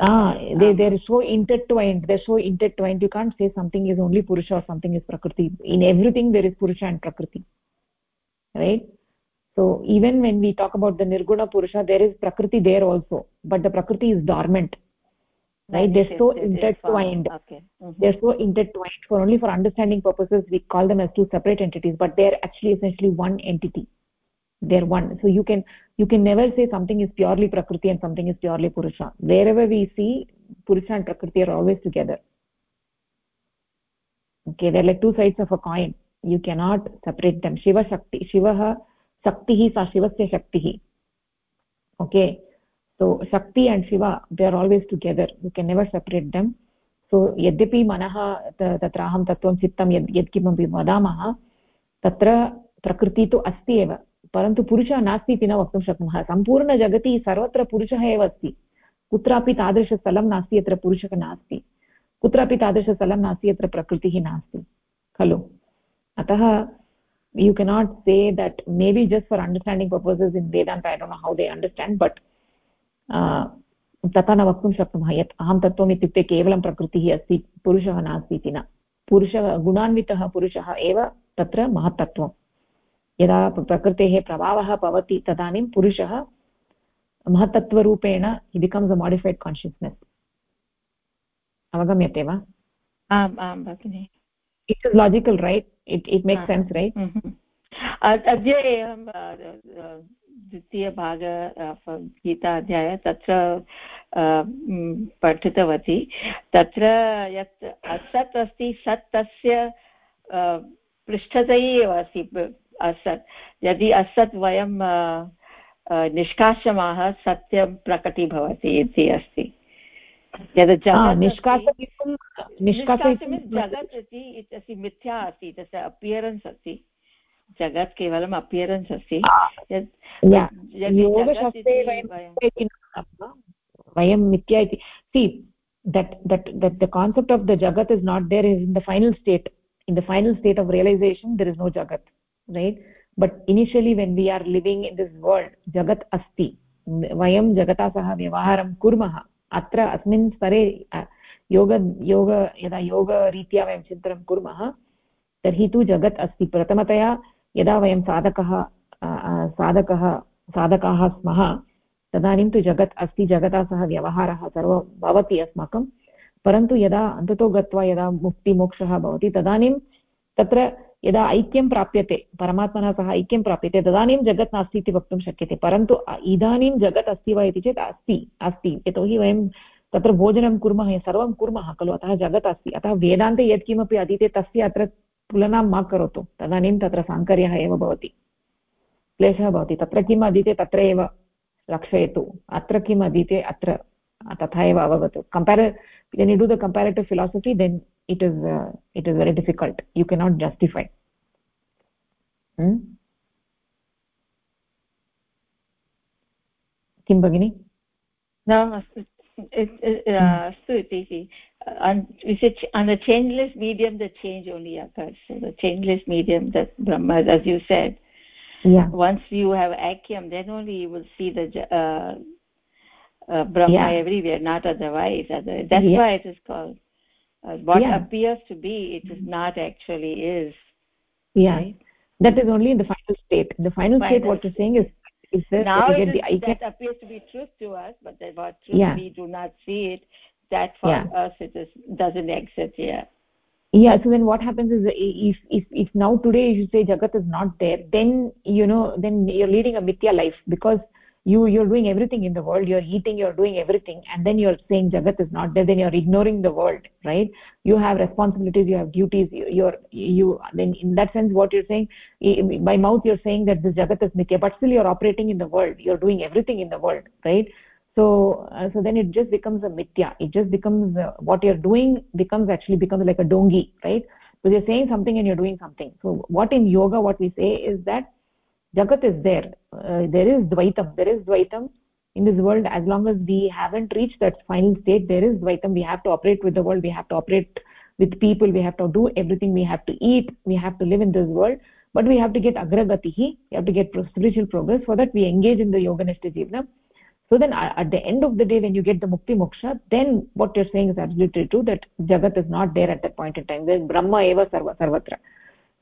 Ah they they are so intertwined they're so intertwined. You can't say something is only purusha or something is prakriti. In everything there is purusha and prakriti. Right? So even when we talk about the nirguna purusha there is prakriti there also. But the prakriti is dormant right? They're so intertwined. okay. Mm -hmm. they're so intertwined. For only for understanding purposes we call them as two separate entities but they're actually essentially one entity. They're one. So you can you can never say something is purely prakriti and something is purely purusha. Wherever we see purusha and prakriti are always together. Okay they're like two sides of a coin. You cannot separate them. Shiva shakti shivah shaktihi sa shivasya shaktihi. Okay so shakti and shiva they are always together you can never separate them so यद्यपि मनः तत्र अहं तत्त्वं चित्तं यद् यत्किमपि वदामः तत्र प्रकृतिः तु अस्ति एव परन्तु पुरुषः नास्ति इति न वक्तुं शक्नुमः सम्पूर्णजगति सर्वत्र पुरुषः एव अस्ति कुत्रापि तादृशस्थलं नास्ति यत्र पुरुषः नास्ति कुत्रापि तादृशस्थलं नास्ति यत्र प्रकृतिः नास्ति खलु अतः you cannot say that maybe just for understanding purposes in vedanta i don't know how they understand but तथा न वक्तुं शक्नुमः यत् अहं तत्त्वम् इत्युक्ते केवलं प्रकृतिः अस्ति पुरुषः नास्ति इति न। पुरुषः गुणान्वितः पुरुषः एव तत्र महत्तत्वं यदा प्रकृतेः प्रभावः भवति तदानीं पुरुषः महत्तत्वरूपेण हि बिकम्स् अ माडिफैड् कान्शियस्नेस् अवगम्यते वा? आम् आं भगिनि। It is logical right it it makes sense right अद्य अहं द्वितीयभाग गीता अध्याय तत्र पठितवती। तत्र यत् असत् अस्ति सत् तस्य पृष्ठतः एव अस्ति असत्। यदि असत् वयं निष्कासयामः सत्यं प्रकटीभवति इति अस्ति। यद् निष्कासयितुं निष्कासयितुं जगत् इति अस्ति मिथ्या अस्ति तस्य अपियरेन्स् अस्ति। जगत् केवलम् अपियरेन्स् अस्ति। वयं मिथ्या इति। See that that that the concept of the jagat is not there is in the final state in the final state of realisation there is no jagat right but initially when we are living in this world जगत् अस्ति। वयं जगता सह व्यवहारं कुर्मः। अत्र अस्मिन् स्तरे योग योग यदा योगरीत्या वयं चिन्तनं कुर्मः तर्हि तु जगत् अस्ति। प्रथमतया यदा वयं साधकः साधकः, साधकाः स्मः, तदानीं तु जगत् अस्ति, जगता सह व्यवहारः सर्वं भवति अस्माकं। परन्तु यदा अन्ततो गत्वा यदा मुक्तिमोक्षः भवति, तदानीं तत्र यदा ऐक्यं प्राप्यते, परमात्मना सह ऐक्यं प्राप्यते, तदानीं जगत् नास्ति इति वक्तुं शक्यते। परन्तु इदानीं जगत् अस्ति वा इति चेत् अस्ति अस्ति। यतोहि वयं तत्र भोजनं कुर्मः, सर्वं कुर्मः, खलु, अतः जगत् अस्ति। अतः वेदान्ते यत्किमपि अधीते, तस्य अत्र तुलनां मा करोतु तदानीं तत्र साङ्कर्यः एव भवति क्लेशः भवति तत्र किम् अधीते तत्र एव लक्षयतु अत्र किम् अधीते अत्र तथा एव अवगतु compare do the comparative philosophy then it is uh, it is very difficult you cannot justify hmm? किं भगिनि न अस्तु su iti uh, hmm. uh, on the changeless medium the change only occurs. So the changeless medium that brahma as you said yeah. once you have akyam then only you will see the uh, uh, brahma yeah. everywhere not otherwise. That's yeah. why it is called uh, what yeah. appears to be it is not actually is. Yeah. Right? that is only in the final state. In the final, final. state what you're saying is is that now it is, the that appears to be truth to us but that what truth yeah. we do not see it that for yeah. us it is doesn't exist here yeah so then what happens is if if if now today you say jagat is not there then you know then you're leading a mithya life because you you're doing everything in the world you're eating you're doing everything and then you're saying jagat is not there then you're ignoring the world right? You have responsibilities you have duties you, you're you then in that sense what you're saying by mouth you're saying that this jagat is mithya but still you're operating in the world you're doing everything in the world right? So uh, so then it just becomes a mithya it just becomes uh, what you're doing becomes actually becomes like a dongi right? So you're saying something and you're doing something. So what in yoga what we say is that jagat is there. Uh, there is dvaitam. There is dvaitam in this world. As long as we haven't reached that final state there is dvaitam. We have to operate with the world. We have to operate with people. We have to do everything. We have to eat. We have to live in this world. But we have to get agragatihi. We have to get spiritual progress for that we engage in the yoga nishta jivana so then at the end of the day when you get the mukti moksha then what you're saying is absolutely true that jagat is not there at that point in time. Then brahma eva sarva sarvatra.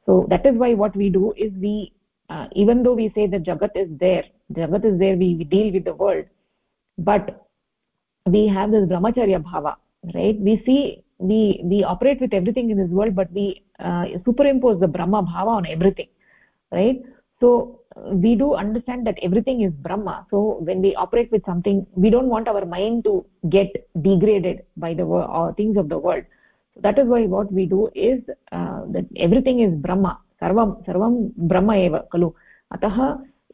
So that is why what we do is we uh, even though we say that jagat is there jagat is there we, we deal with the world but we have this brahmacharya bhava right? We see we we operate with everything in this world but we uh, superimpose the brahma bhava on everything right? So we do understand that everything is brahma. So when we operate with something we don't want our mind to get degraded by the things of the world. So that is why what we do is uh, that everything is brahma सर्वं सर्वं ब्रह्म एव, खलु? अतः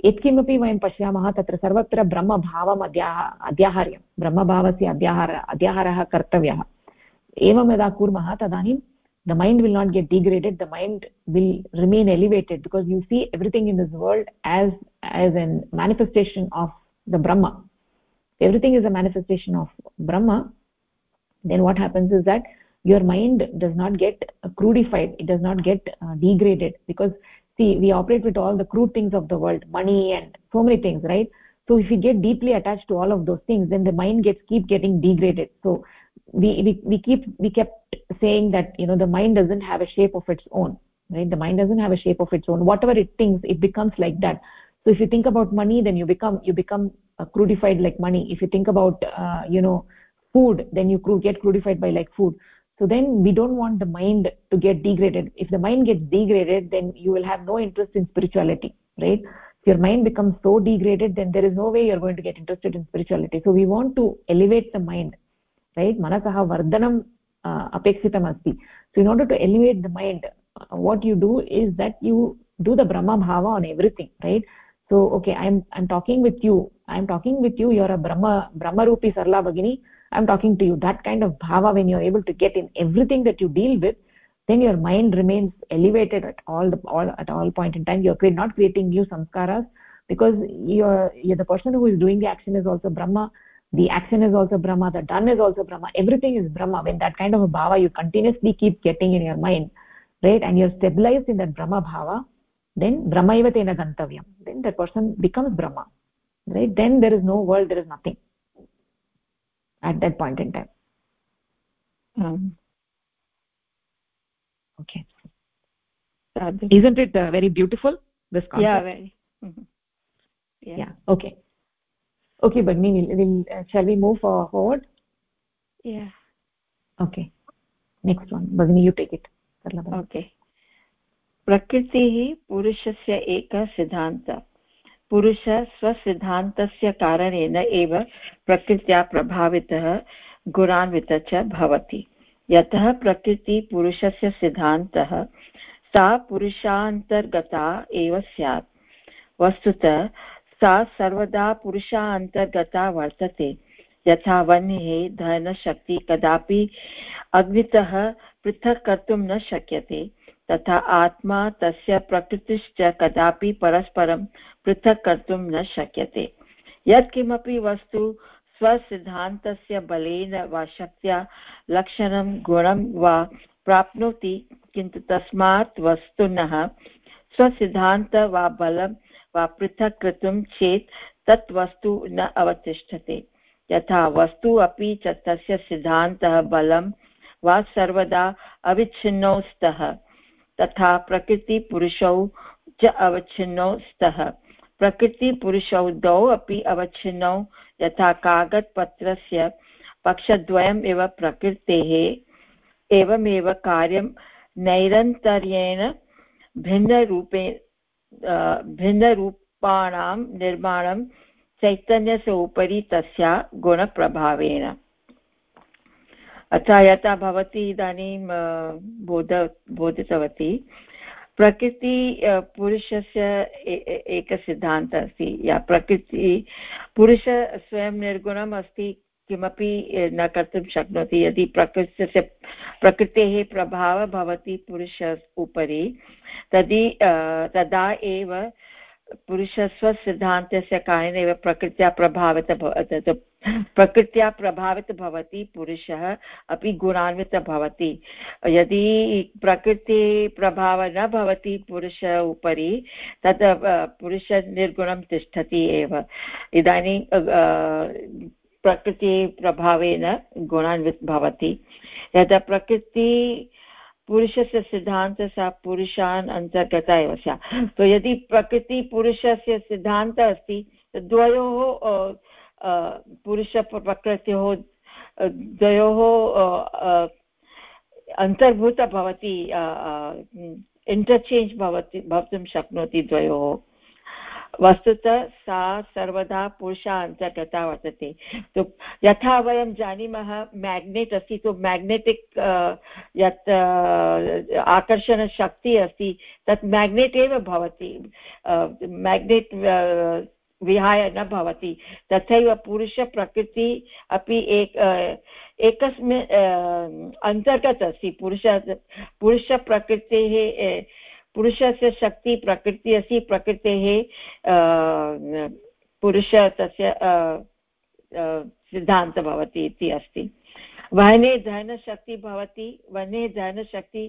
यत्किमपि वयं पश्यामः, तत्र सर्वत्र ब्रह्मभावम् अध्या, अध्याहार्यं, ब्रह्मभावस्य अध्याहार, अध्याहारः कर्तव्यः। एवं यदा कुर्मः, तदानीं the mind will not get degraded the mind will remain elevated because you see everything in this world as as an manifestation of the Brahma everything is a manifestation of Brahma then what happens is that your mind does not get crudified it does not get uh, degraded because see we operate with all the crude things of the world money and so many things right? So if you get deeply attached to all of those things then the mind gets keep getting degraded. So we we, we keep we kept saying that you know the mind doesn't have a shape of its own right? The mind doesn't have a shape of its own. Whatever it thinks it becomes like that. So if you think about money then you become you become uh, crudified like money. If you think about uh, you know food then you get crudified by like food so then we don't want the mind to get degraded. If the mind gets degraded then you will have no interest in spirituality right? If your mind becomes so degraded then there is no way you're going to get interested in spirituality. So we want to elevate the mind right? Manasah vardhanam uh, apeksitam asti so in order to elevate the mind uh, what you do is that you do the brahma bhava on everything right? So okay i'm i'm talking with you. I'm talking with you. You're a brahma brahma rupi sarla bagini i'm talking to you. That kind of bhava when you're able to get in everything that you deal with then your mind remains elevated at all the all at all point in time. You're not creating new samskaras because you're you're the person who is doing the action is also brahma. The action is also brahma. The done is also brahma. Everything is brahma. When that kind of a bhava you continuously keep getting in your mind right and you're stabilized in that brahma bhava then brahma eva tena gantavyam. Then that person becomes brahma right? Then there is no world. There is nothing at that point in time um, okay isn't it uh, very beautiful this concept yeah very mm -hmm. yeah. yeah okay okay bagni we'll, we'll uh, shall we move uh, forward yeah okay next one bagni you take it okay प्रकृतिः पुरुषस्य एकः सिद्धान्तः पुरुषः स्वसिद्धान्तस्य कारणेन एव प्रकृत्या प्रभावितः, गुणान्वितः च भवति। यतः प्रकृतिः पुरुषस्य सिद्धान्तः, सा पुरुषान्तर्गता एव स्यात्। वस्तुतः, सा सर्वदा पुरुषान्तर्गता वर्तते। यथा वह्निः, धनशक्ति कदापि अग्नितः पृथक् कर्तुं न शक्यते। तथा आत्मा तस्य प्रकृतिश्च कदापि परस्परं पृथक् कर्तुं न शक्यते। यत्किमपि वस्तु स्वसिद्धान्तस्य बलेन वा शक्त्या लक्षणं, गुणं वा प्राप्नोति, किन्तु तस्मात् वस्तुनः स्वसिद्धान्त वा बलं वा पृथक् कृतं चेत् तत् वस्तु न अवतिष्ठते। यथा वस्तु अपि च तस्य सिद्धान्तः बलं वा सर्वदा अविच्छिन्नौ स्तः तथा प्रकृतिपुरुषौ च अवच्छिन्नौ स्तः प्रकृतिपुरुषौ द्वौ अपि अवच्छिन्नौ यथा कागदपत्रस्य पक्षद्वयम् एव प्रकृतेः एवमेव कार्यं नैरन्तर्येण भिन्नरूपे भिन्नरूपाणां निर्माणं चैतन्यस्य उपरि तस्या गुणप्रभावेन अतः यथा भवती इदानीं बोध, बोधितवती। प्रकृति पुरुषस्य एकः सिद्धान्तः अस्ति। या प्रकृति, पुरुष स्वयं निर्गुणम् अस्ति, किमपि न कर्तुं शक्नोति। यदि प्रकृतस्य प्रकृतेः प्रभावः भवति पुरुष उपरि तर्हि तदा एव पुरुषस्वसिद्धान्तस्य कारणेनैव प्रकृत्या प्रभावित प्रकृत्या प्रभावित भवति पुरुषः अपि गुणान्वितः भवति। यदि प्रकृतिप्रभावः न भवति पुरुष उपरि, तत् पुरुषनिर्गुणं तिष्ठति एव। इदानीं प्रकृतिप्रभावेन गुणान्वित भवति। यदा प्रकृति पुरुषस्य सिद्धान्तः सा पुरुषान् अन्तर्गता एव स्यात् तो यदि प्रकृतिपुरुषस्य सिद्धान्तः अस्ति द्वयोः पुरुषप्रकृत्योः द्वयोः अन्तर्भूत भवति इण्टर्चेञ्ज् भवति, भवितुं शक्नोति द्वयोः। वस्तुतः सा सर्वदा पुरुषान्तर्गता वर्तते। तो यथा वयं जानीमः मेग्नेट् अस्ति, तु मेग्नेटिक् यत् आकर्षणशक्तिः अस्ति, तत् मेग्नेट् एव भवति। मेग्नेट् विहाय न भवति। तथैव पुरुषप्रकृति अपि एक एकस्मिन् अंतर्गत अस्ति। पुरुष पुरुषप्रकृतेः पुरुषस्य शक्ति प्रकृति अस्ति प्रकृतेः पुरुष तस्य सिद्धान्तः भवति इति अस्ति। वहने धनशक्ति भवति वने धनशक्ति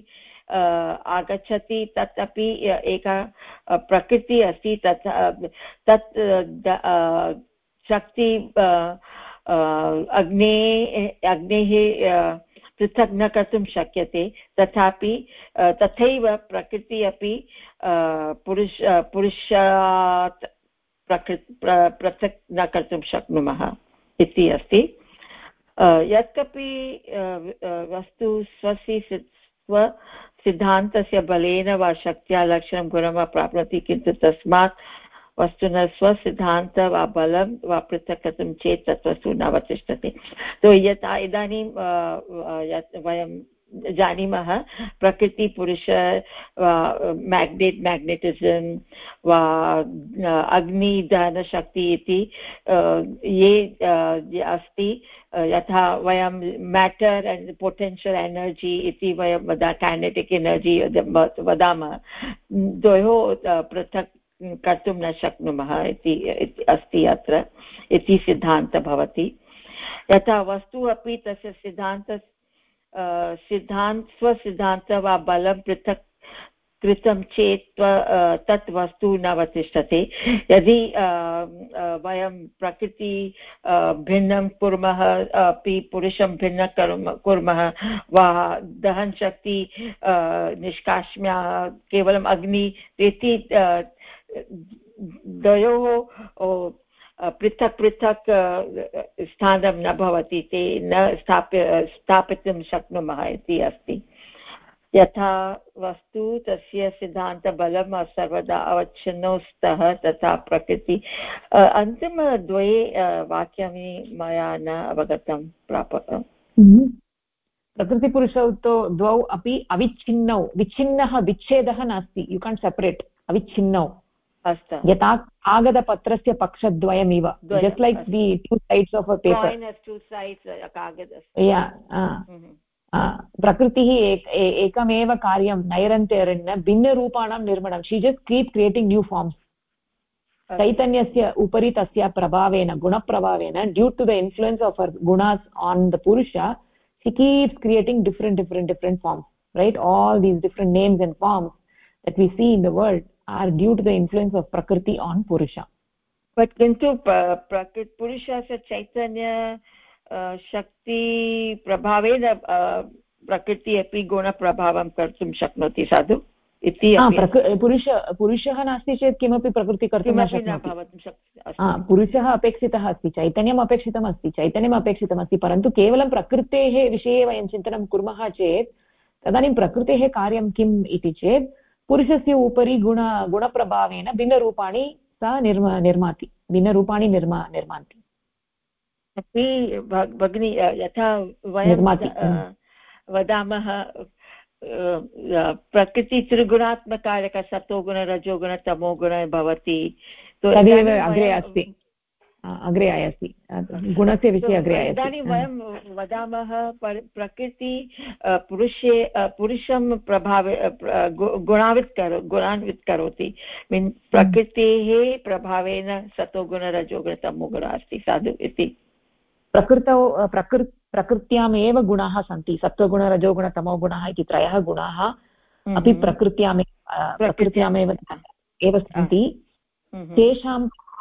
आगच्छति तत् अपि एका प्रकृतिः अस्ति, तत् तत् शक्ति अग्ने, अग्नेः पृथक् न कर्तुं शक्यते। तथापि तथैव प्रकृति अपि पुरुष पुरुषात् प्रकृ पृथक् न कर्तुं शक्नुमः इति अस्ति। यत्कपि वस्तु स्वस्य स्वसिद्धान्तस्य बलेन वा शक्त्या लक्ष्यं गुणं वा प्राप्नोति, किन्तु तस्मात् वस्तुनः स्वसिद्धान्त वा बलं वा पृथक् कर्तुं चेत् तत् वस्तु न अवतिष्ठते। तो यथा इदानीं वयं जानीमः, प्रकृतिपुरुष वा मेग्नेट् मेग्नेटिसम् वा अग्निदानशक्ति इति ये अस्ति यथा वयं मेटर् एण्ड् पोटेन्शियल् एनर्जि इति वयं वदा कैनेटिक् एनर्जि वदामः। द्वयोः पृथक् कर्तुं न शक्नुमः इति अस्ति अत्र, इति सिद्धान्तः भवति यथा वस्तु अपि तस्य सिद्धान्त सिद्धान्त, स्वसिद्धान्त वा बलं पृथक्, कृतं चेत् तत् वस्तु न अवतिष्ठते यदि वयं प्रकृति भिन्नं कुर्मः, अपि पुरुषं भिन्नं कुर्मः वा दहनशक्ति निष्काश्म्य, केवलम् अग्नि इति द्वयोः पृथक् पृथक् स्थानं न भवति ते न स्थाप्य स्थापितुं शक्नुमः इति अस्ति। यथा वस्तु, तस्य सिद्धान्तबलं सर्वदा अवच्छिन्नौ स्तः तथा प्रकृति। अन्तिमद्वये वाक्यानि मया न अवगतं प्रापकम् हम्म। प्रकृतिपुरुषौ तु द्वौ अपि अविच्छिन्नौ। विच्छिन्नः, विच्छेदः नास्ति। यु काण्ट् सेपरेट् अविच्छिन्नौ। यथा कागदपत्रस्य पक्षद्वयमिव। Just like the two sides of a paper प्रकृतिः एकमेव कार्यं नैरन्तर्यन्न भिन्नरूपाणां निर्माणं। She just keep creating new forms चैतन्यस्य उपरि तस्य प्रभावेन गुणप्रभावेन due to the influence of our gunas on the Purusha she keeps creating different different different forms right? All these different names and forms that we see in the world. Are due to the influence of prakriti on purusha. But kintu prakriti purushasya chaitanya शक्ति प्रभावेन प्रकृति अपि गुणप्रभावं कर्तुं शक्नोति साधु इति पुरुष पुरुषः नास्ति चेत् किमपि प्रकृति कर्तुं न शक्नोति पुरुषः अपेक्षितः अस्ति चैतन्यम् अपेक्षितम् अस्ति चैतन्यम् अपेक्षितमस्ति परन्तु केवलं प्रकृतेः विषये वयं चिन्तनं कुर्मः चेत् तदानीं प्रकृतेः कार्यं किम् इति चेत् पुरुषस्य उपरि गुण गुणप्रभावेन भिन्नरूपाणि सा निर्मा निर्माति भिन्नरूपाणि निर्मा निर्मान्ति। भगिनी यथा वयं वदामः प्रकृति त्रिगुणात्मकारक रजोगुण तमोगुण भवति। तदेव अग्रे अस्ति। अग्रे आयाति गुणस्य विषये अग्रे आयाति इदानीं वयं वदामः प्रकृति पुरुषे पुरुषं प्रभावे गुणावित् करो गुणान्वित् करोति मीन् प्रकृतेः प्रभावेन सतोगुण रजोगुण तमोगुण अस्ति साधु इति। प्रकृतौ प्रकृ प्रकृत्यामेव गुणाः सन्ति सत्त्वगुण तमोगुणः इति त्रयः गुणाः हम्म। अपि प्रकृत्यामेव प्रकृत्यामेव एव सन्ति। हम्म। तेषां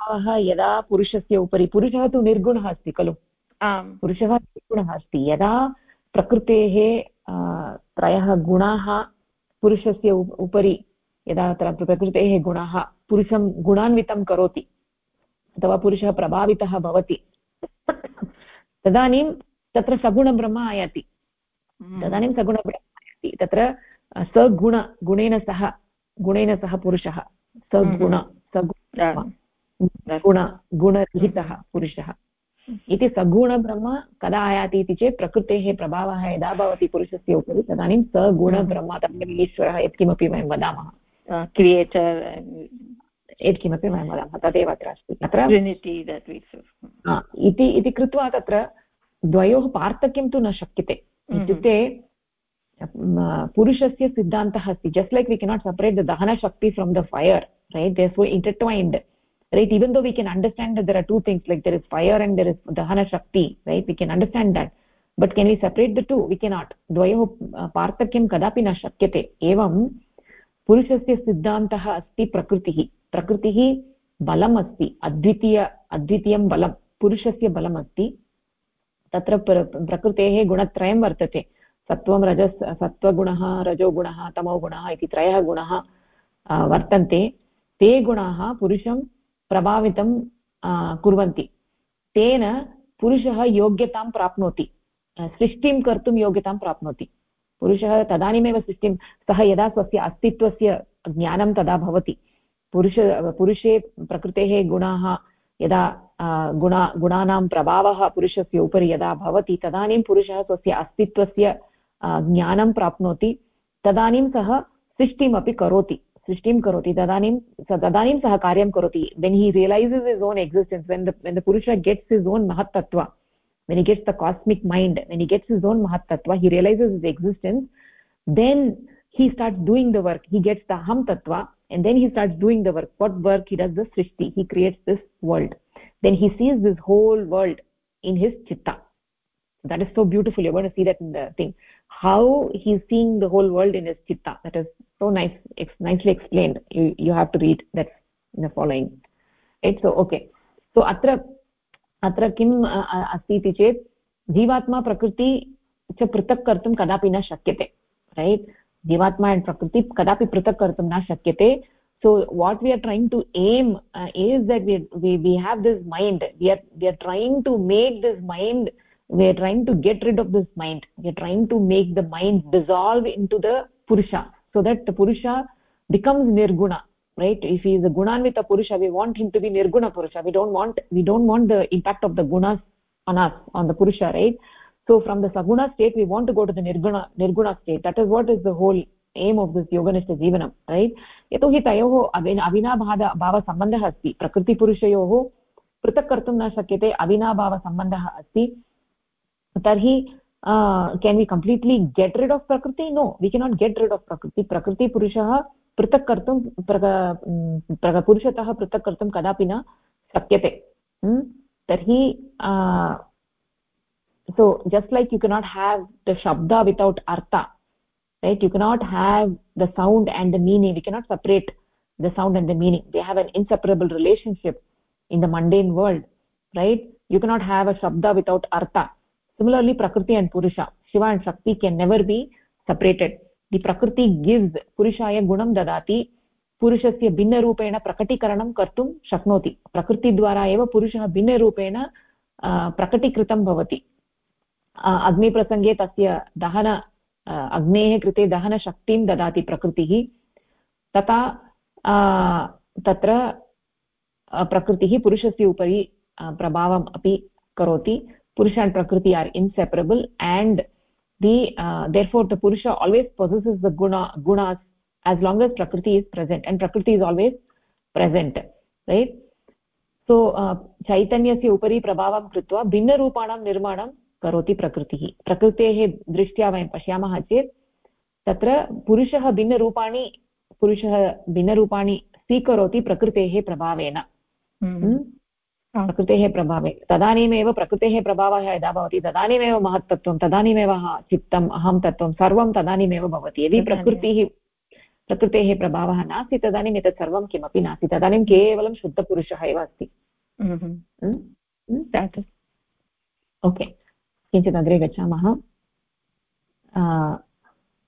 प्रभावः यदा पुरुषस्य उपरि पुरुषः तु निर्गुणः अस्ति खलु। पुरुषः निर्गुणः अस्ति। यदा प्रकृतेः त्रयः गुणाः पुरुषस्य उपरि यदा प्रकृतेः गुणाः पुरुषं गुणान्वितं करोति अथवा पुरुषः प्रभावितः भवति तदानीं तत्र सगुणब्रह्म आयाति। हम्म। तदानीं सगुणब्रह्म आयाति। तत्र सगुण गुणेन सह गुणेन सह पुरुषः। सगुण सगुण गुण गुणरहितः पुरुषः। इति सगुणब्रह्म कदा आयाति इति चेत् प्रकृतेः प्रभावः यदा भवति पुरुषस्य उपरि तदानीं सगुणब्रह्म तत्र ईश्वरः यत्किमपि वयं वदामः। क्रियेटर् यत्किमपि वयं वदामः तदेव अत्र अस्ति। तत्र इति इति कृत्वा तत्र द्वयोः पार्थक्यं तु न शक्यते। इत्युक्ते पुरुषस्य सिद्धान्तः अस्ति। Just like we cannot separate the दहनशक्ति from the fire right they so intertwined right even though we can understand that there are two things like there is fire and there is dahana shakti right we can understand that but can we separate the two we cannot द्वयोः पार्थक्यं कदापि न शक्यते एवं पुरुषस्य सिद्धान्तः अस्ति प्रकृतिः प्रकृतिः बलम् अस्ति अद्वितीय अद्वितीयं बलं पुरुषस्य बलम् अस्ति तत्र प्रकृतेः गुणत्रयं वर्तते सत्त्वं रजस् सत्त्वगुणः रजोगुणः तमोगुणः इति त्रयः गुणाः वर्तन्ते ते गुणाः पुरुषं प्रभावितं कुर्वन्ति। तेन पुरुषः योग्यतां प्राप्नोति। सृष्टिं कर्तुं योग्यतां प्राप्नोति। पुरुषः तदानीमेव सृष्टिं, सः यदा स्वस्य अस्तित्वस्य ज्ञानं तदा भवति। पुरुष, पुरुषे प्रकृतेः गुणाः यदा गुणा, गुणानां प्रभावः पुरुषस्य उपरि यदा भवति, तदानीं पुरुषः स्वस्य अस्तित्वस्य ज्ञानं प्राप्नोति। तदानीं सः सृष्टिमपि करोति। सृष्टिं करोति, तदानीं तदानीं सः कार्यं करोति। When he realises his own existence when when the purusha gets his own mahattattva when he gets the cosmic mind when he gets his own mahattattva he realises his existence then he starts doing the work he gets the aham tattva and then he starts doing the work what work he does the srishti he creates this world then he sees this whole world in his chitta that is so beautiful you would see that in the thing how he's seeing the whole world in his chitta that is so nice it's nicely explained you you have to read that in the following right so okay so atra अत्र किम् अस्ति इति चेत् जीवात्मा प्रकृति च पृथक् कर्तुं कदापि न शक्यते रैट् जीवात्मा एण्ड् प्रकृति कदापि पृथक् कर्तुं न शक्यते so what we are trying to aim uh, is that we, we we have this mind we are we are trying to make this mind we are trying to get rid of this mind we are trying to make the mind dissolve into the purusha so that the purusha becomes nirguna right if he is a gunanvita purusha we want him to be nirguna purusha we don't want we don't want the impact of the gunas on us on the purusha right so from the saguna state we want to go to the nirguna nirguna state that is what is the whole aim of this योगनिष्ठजीवनं right यतोहि तयोः अविन अविनाभाव भावसम्बन्धः अस्ति प्रकृतिपुरुषयोः पृथक् कर्तुं न शक्यते अविनाभावसम्बन्धः अस्ति तर्हि can we completely get rid of प्रकृति no we cannot get rid of प्रकृति प्रकृतिपुरुषः पृथक् कर्तुं पुरुषतः पृथक् कर्तुं कदापि न शक्यते तर्हि so just like you cannot have the shabda without artha right you cannot have the sound and the meaning we cannot separate the sound and the meaning they have an inseparable relationship in the mundane world right you cannot have a shabda without artha Similarly, prakriti and purusha, shiva and shakti can never be separated. The prakriti gives purushaya gunam dadati पुरुषस्य भिन्नरूपेण प्रकटीकरणं कर्तुं शक्नोति प्रकृतिद्वारा एव पुरुषः भिन्नरूपेण प्रकटीकृतं भवति अग्निप्रसङ्गे तस्य दहन अग्नेः कृते दहनशक्तिं ददाति प्रकृतिः तथा तत्र प्रकृतिः पुरुषस्य उपरि प्रभावम् अपि करोति पुरुष and prakriti are inseparable and the uh, therefore the purusha always possesses the guna gunas as long as prakriti is present and prakriti is always present right so uh, chaitanyasya upari prabhavam krutva भिन्नरूपाणां निर्माणं करोति प्रकृतिः प्रकृतेः दृष्ट्या वयं पश्यामः चेत् तत्र पुरुषः भिन्नरूपाणि पुरुषः भिन्नरूपाणि स्वीकरोति प्रकृतेः प्रभावेन हम्म। प्रकृतेः प्रभावे। तदानीमेव प्रकृतेः प्रभावः यदा भवति तदानीमेव महत्तत्वं तदानीमेव चित्तम् अहं तत्त्वं सर्वं तदानीमेव भवति। यदि प्रकृतिः प्रकृतेः प्रभावः नास्ति तदानीम् एतत् सर्वं किमपि नास्ति। तदानीं केवलं शुद्धपुरुषः एव अस्ति। ओके। किञ्चित् अग्रे गच्छामः।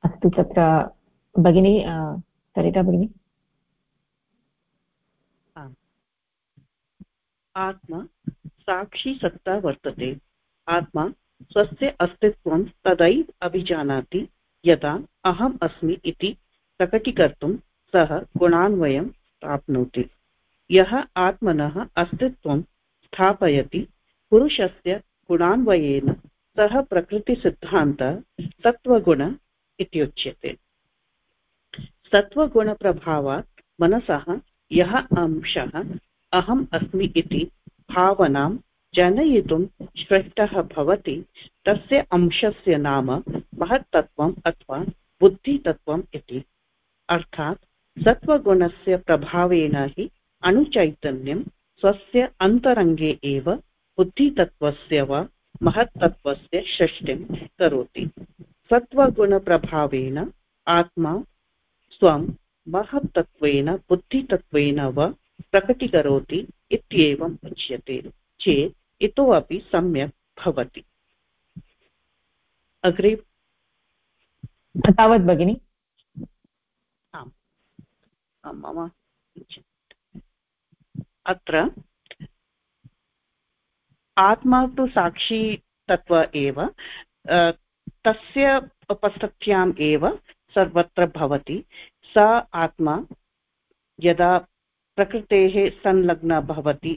अस्तु तत्र भगिनी सरिता भगिनी। आत्मा साक्षीसत्ता वर्तते। आत्मा स्वस्य अस्तित्वं तदैव अभिजानाति, यदा अहम् अस्मि इति प्रकटीकर्तुं सः गुणान्वयं प्राप्नोति। यः आत्मनः अस्तित्वं स्थापयति, पुरुषस्य गुणान्वयेन सः प्रकृतिसिद्धान्त सत्त्वगुण इत्युच्यते। सत्त्वगुणप्रभावात् मनसः यः अंशः अहम् अस्मि इति भावनां जनयितुं श्रेष्ठः भवति। तस्य अंशस्य नाम महत्तत्वम् अथवा बुद्धितत्वम् इति। अर्थात् सत्त्वगुणस्य प्रभावेन हि अणुचैतन्यं स्वस्य अन्तरङ्गे एव बुद्धितत्त्वस्य वा महत्तत्त्वस्य सृष्टिं करोति। सत्त्वगुणप्रभावेन आत्मा स्वं महत्तत्त्वेन बुद्धितत्त्वेन वा प्रकटीकरोति इत्येवम् उच्यते चेत् इतोपि सम्यक् भवति। अग्रे तावत् भगिनि। आम्। मम अत्र आत्मा तु साक्षी तत्त्व एव तस्य उपस्थित्याम् एव सर्वत्र भवति। सा आत्मा यदा प्रकृतेः संलग्ना भवति।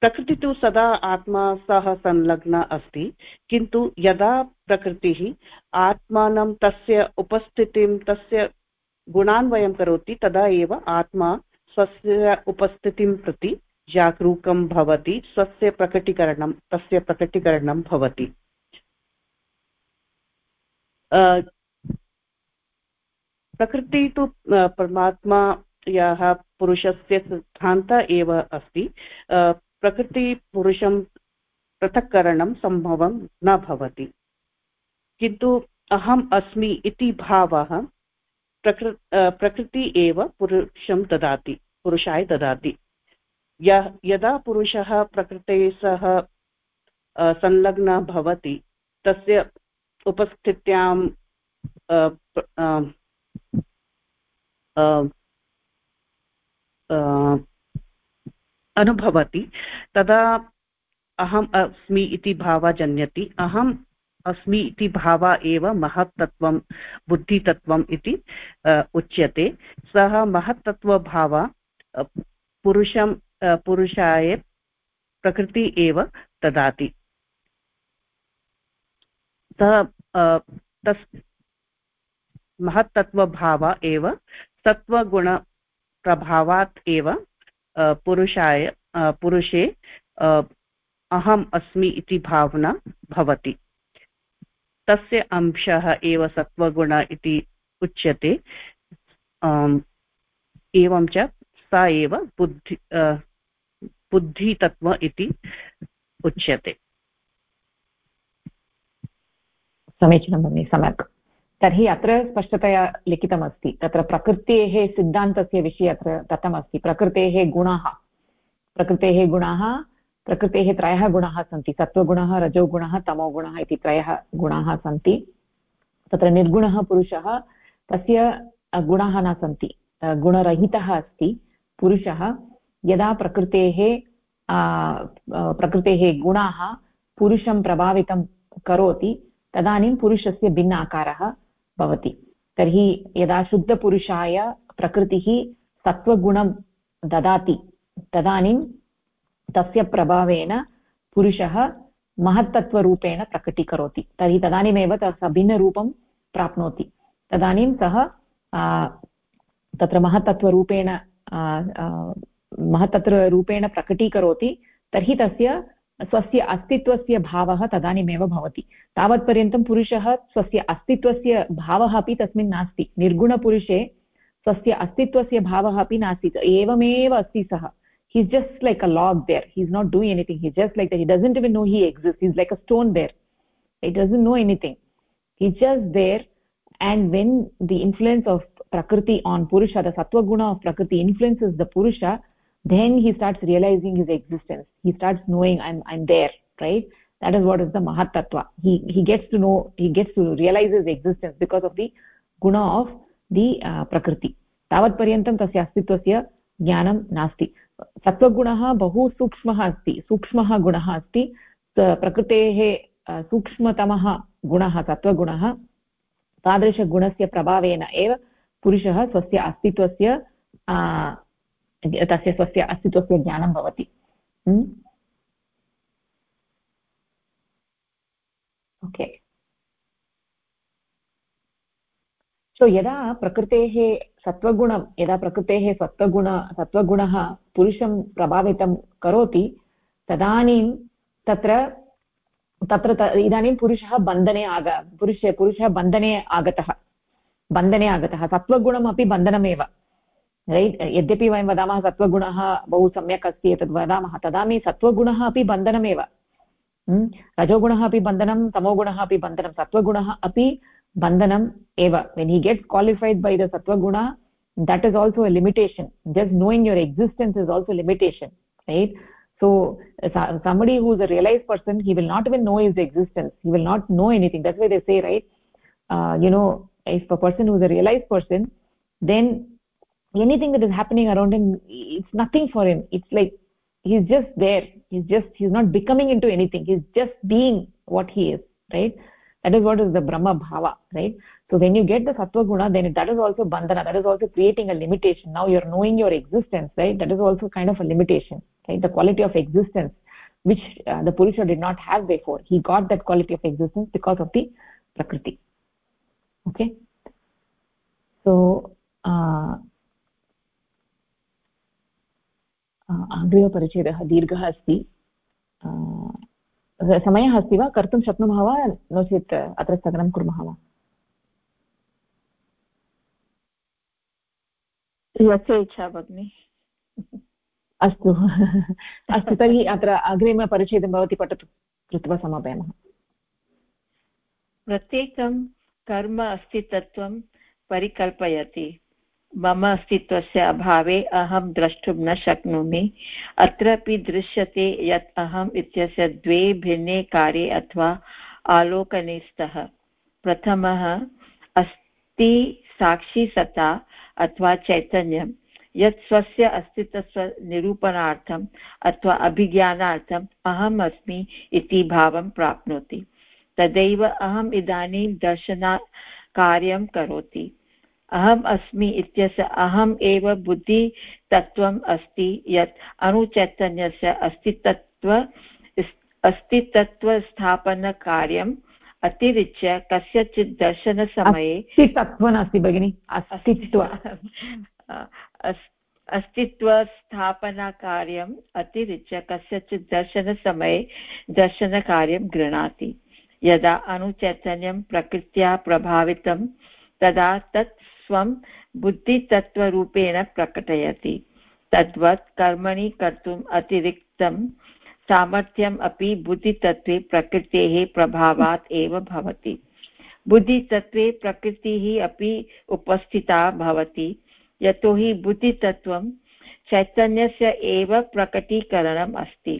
प्रकृतिः तु सदा आत्मा सह संलग्ना अस्ति, किन्तु यदा प्रकृतिः आत्मानं तस्य उपस्थितिं, तस्य गुणान्वयं करोति, तदा एव आत्मा स्वस्य उपस्थितिं प्रति जागरूकं भवति, स्वस्य प्रकटीकरणं, तस्य प्रकटीकरणं भवति। प्रकृतिः तु परमात्मा यः पुरुषस्य सिद्धान्त एव अस्ति। प्रकृतिपुरुषं पृथक्करणं सम्भवं न भवति। किन्तु अहम् अस्मि इति भावः प्रकृ प्रकृति एव पुरुषं ददाति, पुरुषाय ददाति। यः, यदा पुरुषः प्रकृतेः सह संलग्नः भवति, तस्य उपस्थित्यां अनुभवति। तदा अहम् अस्मि इति भावः जन्यति। अहम् अस्मि इति भावः एव महत्तत्वं बुद्धितत्वम् इति उच्यते। सः महत्तत्वभावः पुरुषं पुरुषाय प्रकृति एव ददाति। तस् महत्तत्वभाव एव सत्त्वगुणप्रभावात् एव पुरुषाय पुरुषे अहम् अस्मि इति भावना भवति। तस्य अंशः एव सत्त्वगुण इति उच्यते। एवं च सा एव बुद्धि बुद्धितत्त्व इति उच्यते। समीचीनं भगिनि, सम्यक्। तर्हि अत्र स्पष्टतया लिखितमस्ति। तत्र प्रकृतेः सिद्धान्तस्य विषये अत्र दत्तमस्ति। प्रकृतेः गुणाः। प्रकृतेः गुणाः, प्रकृतेः त्रयः गुणाः सन्ति। सत्त्वगुणः, रजोगुणः, तमोगुणः इति त्रयः गुणाः सन्ति। तत्र निर्गुणः पुरुषः, तस्य गुणाः न सन्ति। गुणरहितः अस्ति पुरुषः। यदा प्रकृतेः प्रकृतेः गुणाः पुरुषं प्रभावितं करोति, तदानीं पुरुषस्य भिन्न आकारः भवति। तर्हि यदा शुद्धपुरुषाय प्रकृतिः सत्त्वगुणं ददाति, तदानीं तस्य प्रभावेन पुरुषः महत्तत्वरूपेण प्रकटीकरोति। तर्हि तदानीमेव सः भिन्नरूपं प्राप्नोति। तदानीं सः तत्र महत्तत्वरूपेण महत्तत्वरूपेण प्रकटीकरोति। तर्हि तस्य स्वस्य अस्तित्वस्य भावः तदानीमेव भवति। तावत्पर्यन्तं पुरुषः स्वस्य अस्तित्वस्य भावः अपि तस्मिन् नास्ति। निर्गुणपुरुषे स्वस्य अस्तित्वस्य भावः अपि नास्ति। एवमेव अस्ति सः। He is just like a log there he is not doing anything he just like he doesn't even no he exist he is like a stone there he doesn't know anything he just there and when the influence of prakriti on purusha the sattvaguna of prakriti influences the purusha then he starts realizing his existence he starts knowing i'm i'm there right that is what is the mahat tattva he he gets to know he gets to realize his existence because of the guna of the uh, prakriti tavat paryantam tasya अस्तित्वस्य ज्ञानं नास्ति सत्त्वगुणः बहु सूक्ष्मः अस्ति सूक्ष्मः गुणः अस्ति प्रकृतेः सूक्ष्मतमः गुणः सत्त्वगुणः तादृशगुणस्य प्रभावेन एव पुरुषः स्वस्य अस्तित्वस्य तस्य स्वस्य अस्तित्वस्य ज्ञानं भवति। ओके सो यदा प्रकृतेः सत्त्वगुणं, यदा प्रकृतेः सत्त्वगुण, सत्त्वगुणः पुरुषं प्रभावितं करोति, तदानीं तत्र तत्र इदानीं पुरुषः बन्धने आग, पुरुष, पुरुषः बन्धने आगतः। बन्धने आगतः। सत्त्वगुणमपि बन्धनमेव। रैट् यद्यपि वयं वदामः सत्त्वगुणः बहु सम्यक् अस्ति एतद् वदामः, तदानीं सत्त्वगुणः अपि बन्धनमेव। रजोगुणः अपि बन्धनं, तमोगुणः अपि बन्धनं, सत्त्वगुणः अपि बन्धनम् एव। When he gets qualified by the sattvaguna that is also a limitation just knowing your existence is also limitation right so somebody who is a realised person he will not even know his existence he will not know anything that way they say right you know if a person who is a realised person then anything that is happening around him it's nothing for him. It's like he's just there. He's just he's not becoming into anything. He's just being what he is right? That is what is the brahma bhava right? So when you get the sattva guna then that is also bandhana. That is also creating a limitation. Now you're knowing your existence right? That is also kind of a limitation right? The quality of existence which uh, the purusha did not have before. He got that quality of existence because of the prakriti. Okay? So uh, अग्रिमपरिच्छेदः दीर्घः अस्ति। समयः अस्ति वा? कर्तुं शक्नुमः वा? No चेत् अत्र स्थगनं कुर्मः वा? यथेच्छा भगिनि। अस्तु। अस्तु तर्हि अत्र अग्रिमपरिच्छेदं भवती पठतु कृत्वा समापयामः। प्रत्येकं कर्म अस्तित्वं परिकल्पयति। मम अस्तित्वस्य अभावे अहं द्रष्टुं न शक्नोमि। अत्रापि दृश्यते यत् अहम् इत्यस्य द्वे भिन्ने कार्ये अथवा आलोकने स्तः प्रथमः, अस्ति साक्षीसत्ता अथवा चैतन्यं यत् स्वस्य अस्तित्वस्य निरूपणार्थम् अथवा अभिज्ञानार्थम् अहम् अस्मि इति भावं प्राप्नोति। तदैव अहम् इदानीं दर्शनकार्यं करोति। अहम् अस्मि इत्यस्य अहम् एव बुद्धितत्त्वम् अस्ति यत् अणुचैतन्यस्य अस्तित्व अस्तित्वस्थापनकार्यम् अतिरिच्य कस्यचित् दर्शनसमये तत्त्व नास्ति भगिनि अस्तित्व अस्तित्वस्थापनाकार्यम् अतिरिच्य कस्यचित् दर्शनसमये दर्शनकार्यं गृह्णाति। यदा अणुचैतन्यं प्रकृत्या प्रभावितं तदा तत् स्वं बुद्धितत्त्वरूपेण प्रकटयति। तद्वत् कर्मणि कर्तुम् अतिरिक्तं सामर्थ्यम् अपि बुद्धितत्त्वे प्रकृतेः प्रभावात् एव भवति। बुद्धितत्त्वे प्रकृतिः अपि उपस्थिता भवति। यतोहि बुद्धितत्त्वं चैतन्यस्य एव प्रकटीकरणम् अस्ति।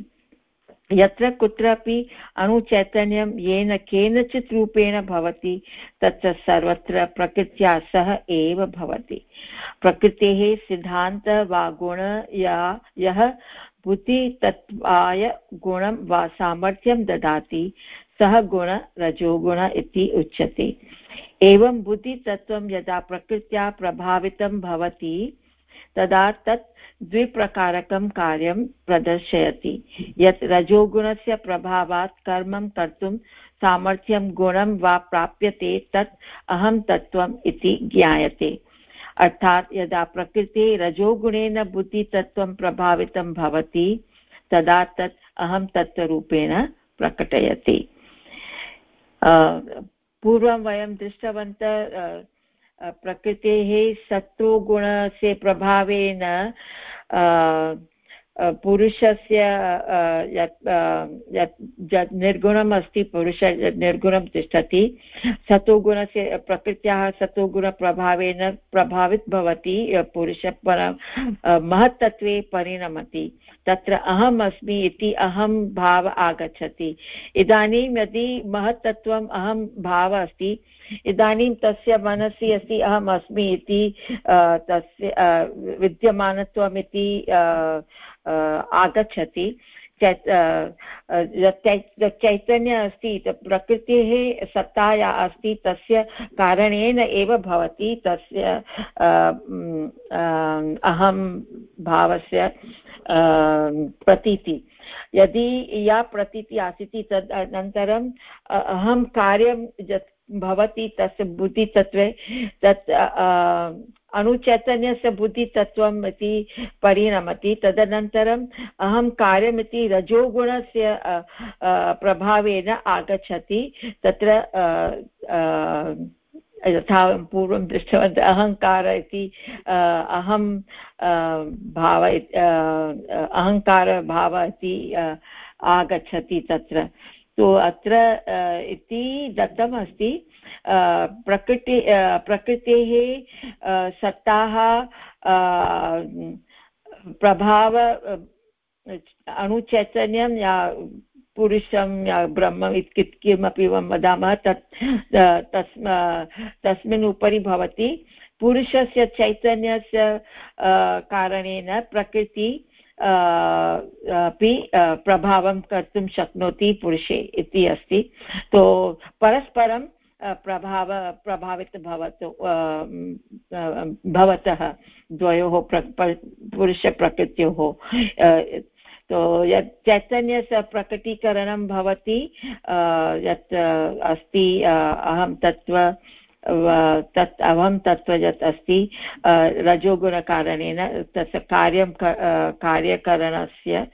यत्र कुत्रापि अणुचैतन्यं येन केनचित् रूपेण भवति, तत्र सर्वत्र प्रकृत्या सह एव भवति। प्रकृतेः सिद्धान्त वा गुण या, यः बुद्धितत्त्वाय गुणं वा सामर्थ्यं ददाति, सः गुण रजोगुण इति उच्यते। एवं बुद्धितत्त्वं यदा प्रकृत्या प्रभावितं भवति तदा तत् द्विप्रकारकं कार्यं प्रदर्शयति। यत् रजोगुणस्य प्रभावात् कर्मं कर्तुं सामर्थ्यं गुणं वा प्राप्यते तत् अहं तत्त्वम् इति ज्ञायते। अर्थात् यदा प्रकृते रजोगुणेन बुद्धितत्त्वं प्रभावितं भवति तदा तत् अहं तत्त्वरूपेण प्रकटयति। पूर्वं वयं दृष्टवन्तः प्रकृतेः सत्त्वगुणस्य प्रभावेन पुरुषस्य यत् यत् निर्गुणम् अस्ति, पुरुष निर्गुणं तिष्ठति सतोगुणस्य प्रकृत्याः सतोगुणप्रभावेन प्रभावित भवति पुरुष महत्तत्वे परिणमति। तत्र अहम् अस्मि इति अहं भाव आगच्छति। इदानीं यदि महत्तत्वम् अहं भाव अस्ति इदानीं तस्य मनसि अस्ति अहम् अस्मि इति तस्य विद्यमानत्वम् इति आगच्छति। चैतन्य अस्ति प्रकृतेः सत्ता या अस्ति, तस्य कारणेन एव भवति। तस्य अहं भावस्य प्रतीति। यदि या प्रतीतिः आसीत् तद् अनन्तरम् अहं कार्यं भवति तस्य बुद्धितत्त्वे, तत् अणुचैतन्यस्य बुद्धितत्त्वम् इति परिणमति। तदनन्तरम् अहं कार्यमिति रजोगुणस्य प्रभावेन आगच्छति। तत्र यथा पूर्वं दृष्टवन्तः अहङ्कार इति अहं भाव अहङ्कारभाव इति आगच्छति तत्र। तु अत्र इति दत्तमस्ति। प्रकृति प्रकृतेः सत्ताः प्रभाव अणुचैतन्यं, या पुरुषं, या ब्रह्म किमपि वदामः, तत् तस्म तस्मिन् उपरि भवति। पुरुषस्य चैतन्यस्य कारणेन प्रकृति अपि प्रभावं कर्तुं शक्नोति पुरुषे इति अस्ति। तो परस्परं प्रभाव, प्रभावित भवतु भवतः द्वयोः प्र पुरुषप्रकृत्योः। तो यत् चैतन्यस्य प्रकटीकरणं भवति यत् अस्ति अहं तत्त्व तत् अहं तत्त्व यत् अस्ति रजोगुणकारणेन तस्य कार्यं कार्यकरणस्य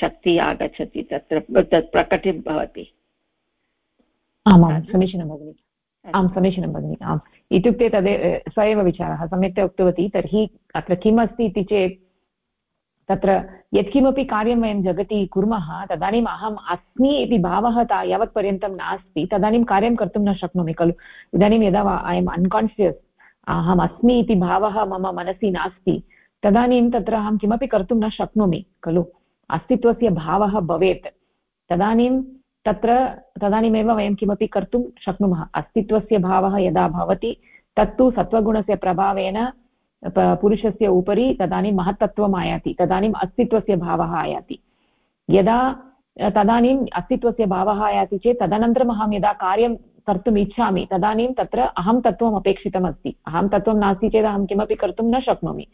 शक्तिः आगच्छति तत्र तत् प्रकटितं भवति। आमां समीचीनं भगिनि। आं समीचीनं भगिनि आम्। इत्युक्ते तद् स एव विचारः सम्यक्तया उक्तवती तर्हि अत्र किम् अस्ति इति चेत् तत्र यत्किमपि कार्यं वयं जगति कुर्मः, तदानीम् अहम् अस्मि इति भावः ता यावत्पर्यन्तं नास्ति, तदानीं कार्यं कर्तुं न शक्नोमि खलु। इदानीं यदा ऐ एम् अन्कान्शियस् अहम् अस्मि इति भावः मम मनसि नास्ति, तदानीं तत्र अहं किमपि कर्तुं न शक्नोमि खलु। अस्तित्वस्य भावः भवेत्। तदानीं तत्र, तदानीमेव वयं किमपि कर्तुं शक्नुमः। अस्तित्वस्य भावः यदा भवति, तत्तु सत्त्वगुणस्य प्रभावेन पुरुषस्य उपरि तदानीं महत्तत्वम् आयाति तदानीम् अस्तित्वस्य भावः आयाति। यदा तदानीम् अस्तित्वस्य भावः आयाति चेत् तदनन्तरम् अहं यदा कार्यं कर्तुम् इच्छामि, तदानीं तत्र अहं तत्त्वम् अपेक्षितमस्ति अहं तत्त्वं नास्ति चेत् अहं किमपि कर्तुं न शक्नोमि।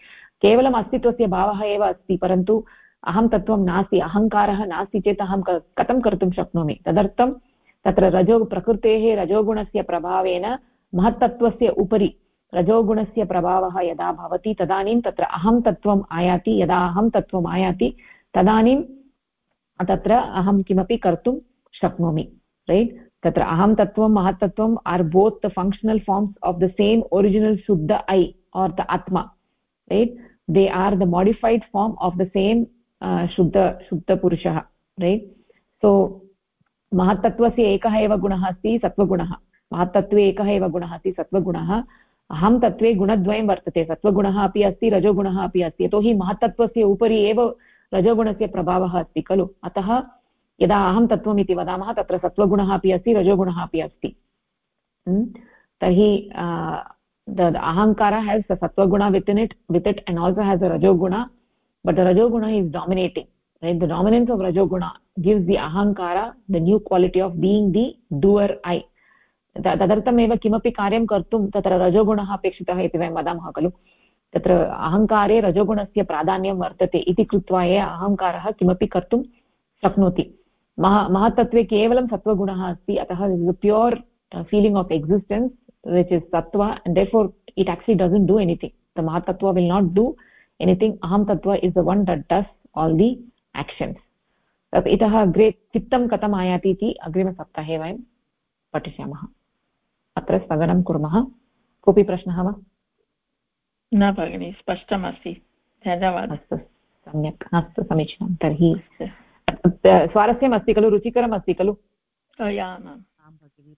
केवलम् अस्तित्वस्य भावः एव अस्ति, परन्तु अहं तत्त्वं नास्ति, अहङ्कारः नास्ति चेत् अहं कथं कर्तुं शक्नोमि? तदर्थं तत्र रजो, प्रकृतेः रजोगुणस्य प्रभावेन महत्तत्त्वस्य उपरि रजोगुणस्य प्रभावः यदा भवति, तदानीं तत्र अहं तत्त्वम् आयाति, यदा अहं तत्त्वम् आयाति, तदानीं तत्र अहं किमपि कर्तुं शक्नोमि रैट् तत्र अहं तत्त्वं महत्तत्त्वम् are both the functional forms of the same original shuddha I are the atma right they are the modified form of the same shuddha शुद्धपुरुषः right सो महत्तत्त्वस्य एकः एव गुणः अस्ति, सत्त्वगुणः। महत्तत्त्वे एकः एव गुणः अस्ति, सत्त्वगुणः। अहं तत्त्वे गुणद्वयं वर्तते, सत्त्वगुणः अपि अस्ति, रजोगुणः अपि अस्ति यतोहि महत्तत्त्वस्य उपरि एव रजोगुणस्य प्रभावः अस्ति, खलु? अतः यदा अहं तत्त्वम् इति वदामः, तत्र सत्त्वगुणः अपि अस्ति, रजोगुणः अपि अस्ति। तर्हि ahankara has sattvaguna with in it with it and also has a rajoguna but the rajoguna is dominating right? The dominance of rajoguna gives the ahankara the new quality of being, the doer तदर्थमेव किमपि कार्यं कर्तुं तत्र रजोगुणः अपेक्षितः इति वयं वदामः खलु। तत्र अहङ्कारे रजोगुणस्य प्राधान्यं वर्तते इति कृत्वा एव अहङ्कारः किमपि कर्तुं शक्नोति। मह महत्तत्वे केवलं सत्त्वगुणः अस्ति, अतः pure feeling of existence which is sattva, and therefore it actually doesn't do anything. The mahatattva will not do anything. aham tattva is the one that does all the actions. तत् इतः अग्रे चित्तं कथम् आयाति इति अग्रिमसप्ताहे वयं पठिष्यामः। अत्र स्थगनं कुर्मः। कोऽपि प्रश्नः वा? न भगिनि स्पष्टमस्ति धन्यवादः। अस्तु सम्यक्। अस्तु समीचीनं। तर्हि स्वारस्यमस्ति खलु रुचिकरम् अस्ति खलु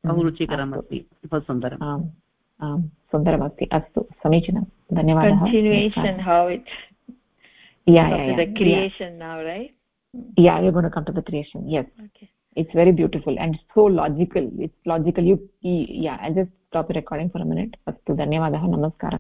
बहु रुचिकरम् बहु सुन्दरम्। आम् आम् सुन्दरमस्ति। अस्तु समीचीनं। धन्यवादः। Yeah yeah, yeah. The creation yeah. now right? Yeah you're going to come to the creation. Yes. Okay. It's very beautiful and so logical. It's logical. You yeah i just stop the recording for a minute. Astu dhanyawadaha namaskar